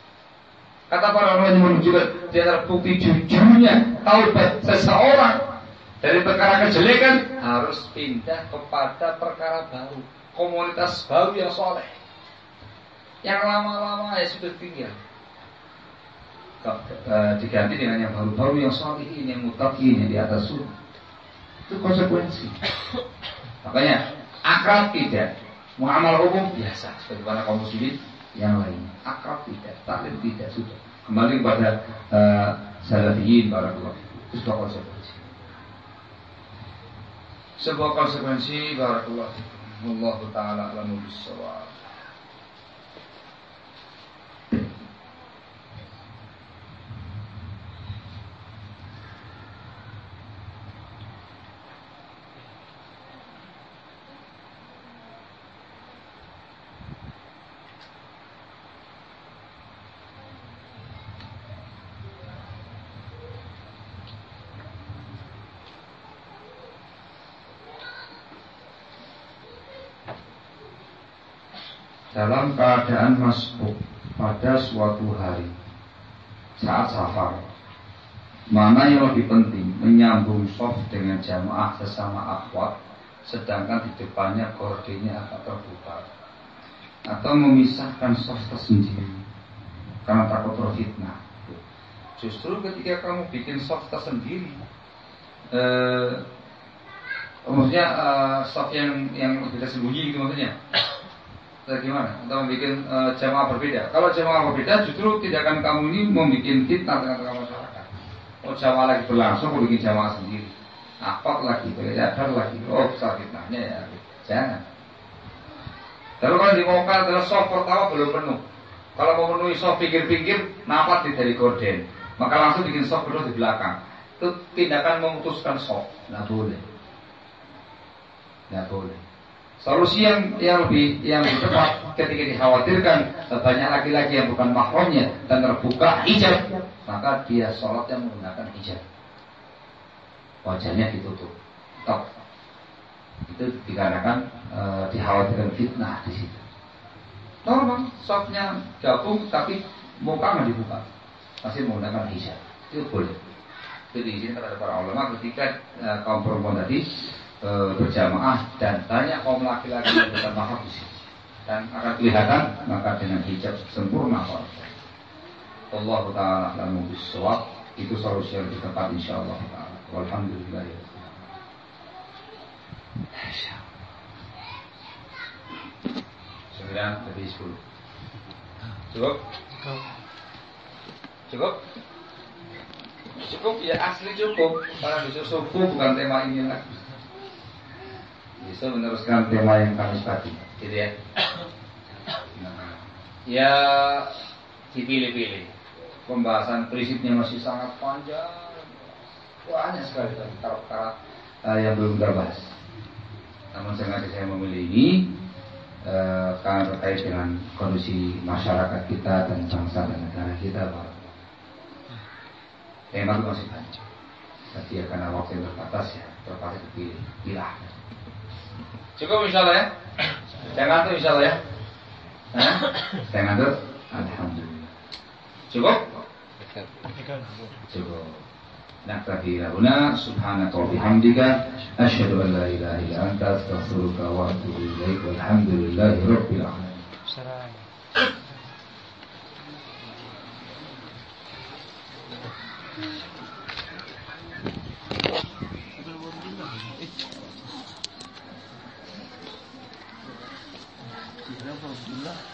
Kata para ulama menunjukkan di antara bukti jujurnya taubat seseorang dari perkara kejelekan harus pindah kepada perkara baru, komunitas baru yang soleh. Yang lama-lama ya sudah tinggal. Eh, diganti dengan yang baru-baru yang ini yang mutakin yang di atas sunnah itu konsekuensi. Makanya akrab tidak, muamal umum biasa sebagaimana kaum muslimin yang lain. Akrab tidak, taklim tidak sudah. Kembali kepada uh, salafiyin barakallahu itu sebuah konsekuensi. Sebuah konsekuensi barakallahu Allah taala alamu bisawab. dalam keadaan masbuk pada suatu hari saat safar. Mana yang lebih penting menyambung soft dengan jamaah sesama akhwat sedangkan di depannya gordinya agak terbuka. Atau memisahkan soft tersendiri karena takut terfitnah. Justru ketika kamu bikin soft tersendiri eh, maksudnya eh, soft yang yang tidak sembunyi gitu maksudnya gimana? Atau membuat e, jamaah berbeda. Kalau jamaah berbeda justru tindakan kamu ini membuat fitnah dengan masyarakat. Oh jamaah lagi berlangsung, mau bikin jamaah sendiri. Apa lagi, belajar lagi. Oh besar fitnahnya ya. Jangan. Tapi kalau di Moka adalah soft pertama belum penuh. Kalau mau memenuhi soft pikir-pikir, napat di dari gorden. Maka langsung bikin soft kedua di belakang. Itu tindakan memutuskan soft. Nggak boleh. Nggak boleh. Solusi yang yang lebih yang tepat ketika dikhawatirkan banyak laki-laki yang bukan mahramnya dan terbuka hijab, maka dia sholat yang menggunakan hijab. Wajahnya ditutup. Top. Itu dikarenakan e, dikhawatirkan fitnah di situ. Normal, softnya gabung tapi muka nggak dibuka, masih menggunakan hijab. Itu boleh. Itu diizinkan oleh para ulama ketika e, kaum perempuan tadi e, berjamaah dan banyak kaum laki-laki yang berjamaah dan akan kelihatan maka dengan hijab sempurna Allah taala lalu bisawab itu solusi yang tepat insyaallah taala. Walhamdulillah. Sembilan lebih sepuluh. Cukup? Cukup? Cukup ya asli cukup. Karena subuh bukan tema ini lagi bisa meneruskan tema yang kami tadi, gitu ya. Nah, ya dipilih-pilih. Pembahasan prinsipnya masih sangat panjang, banyak sekali perkara-perkara uh, yang belum terbahas. Namun sengaja saya memilih ini uh, karena terkait dengan kondisi masyarakat kita dan bangsa dan negara kita, Pak. Tema itu masih panjang. Tapi ya karena waktu yang terbatas ya, terpaksa dipilih, pilih. Cukup insya Allah ya? Saya ngantuk insya Allah ya? Hah? Saya ngantuk? Alhamdulillah. Cukup? Cukup. نكتفي هنا سبحانك وبحمدك أشهد أن لا إله إلا أنت أستغفرك وأتوب إليك والحمد لله رب العالمين Alhamdulillah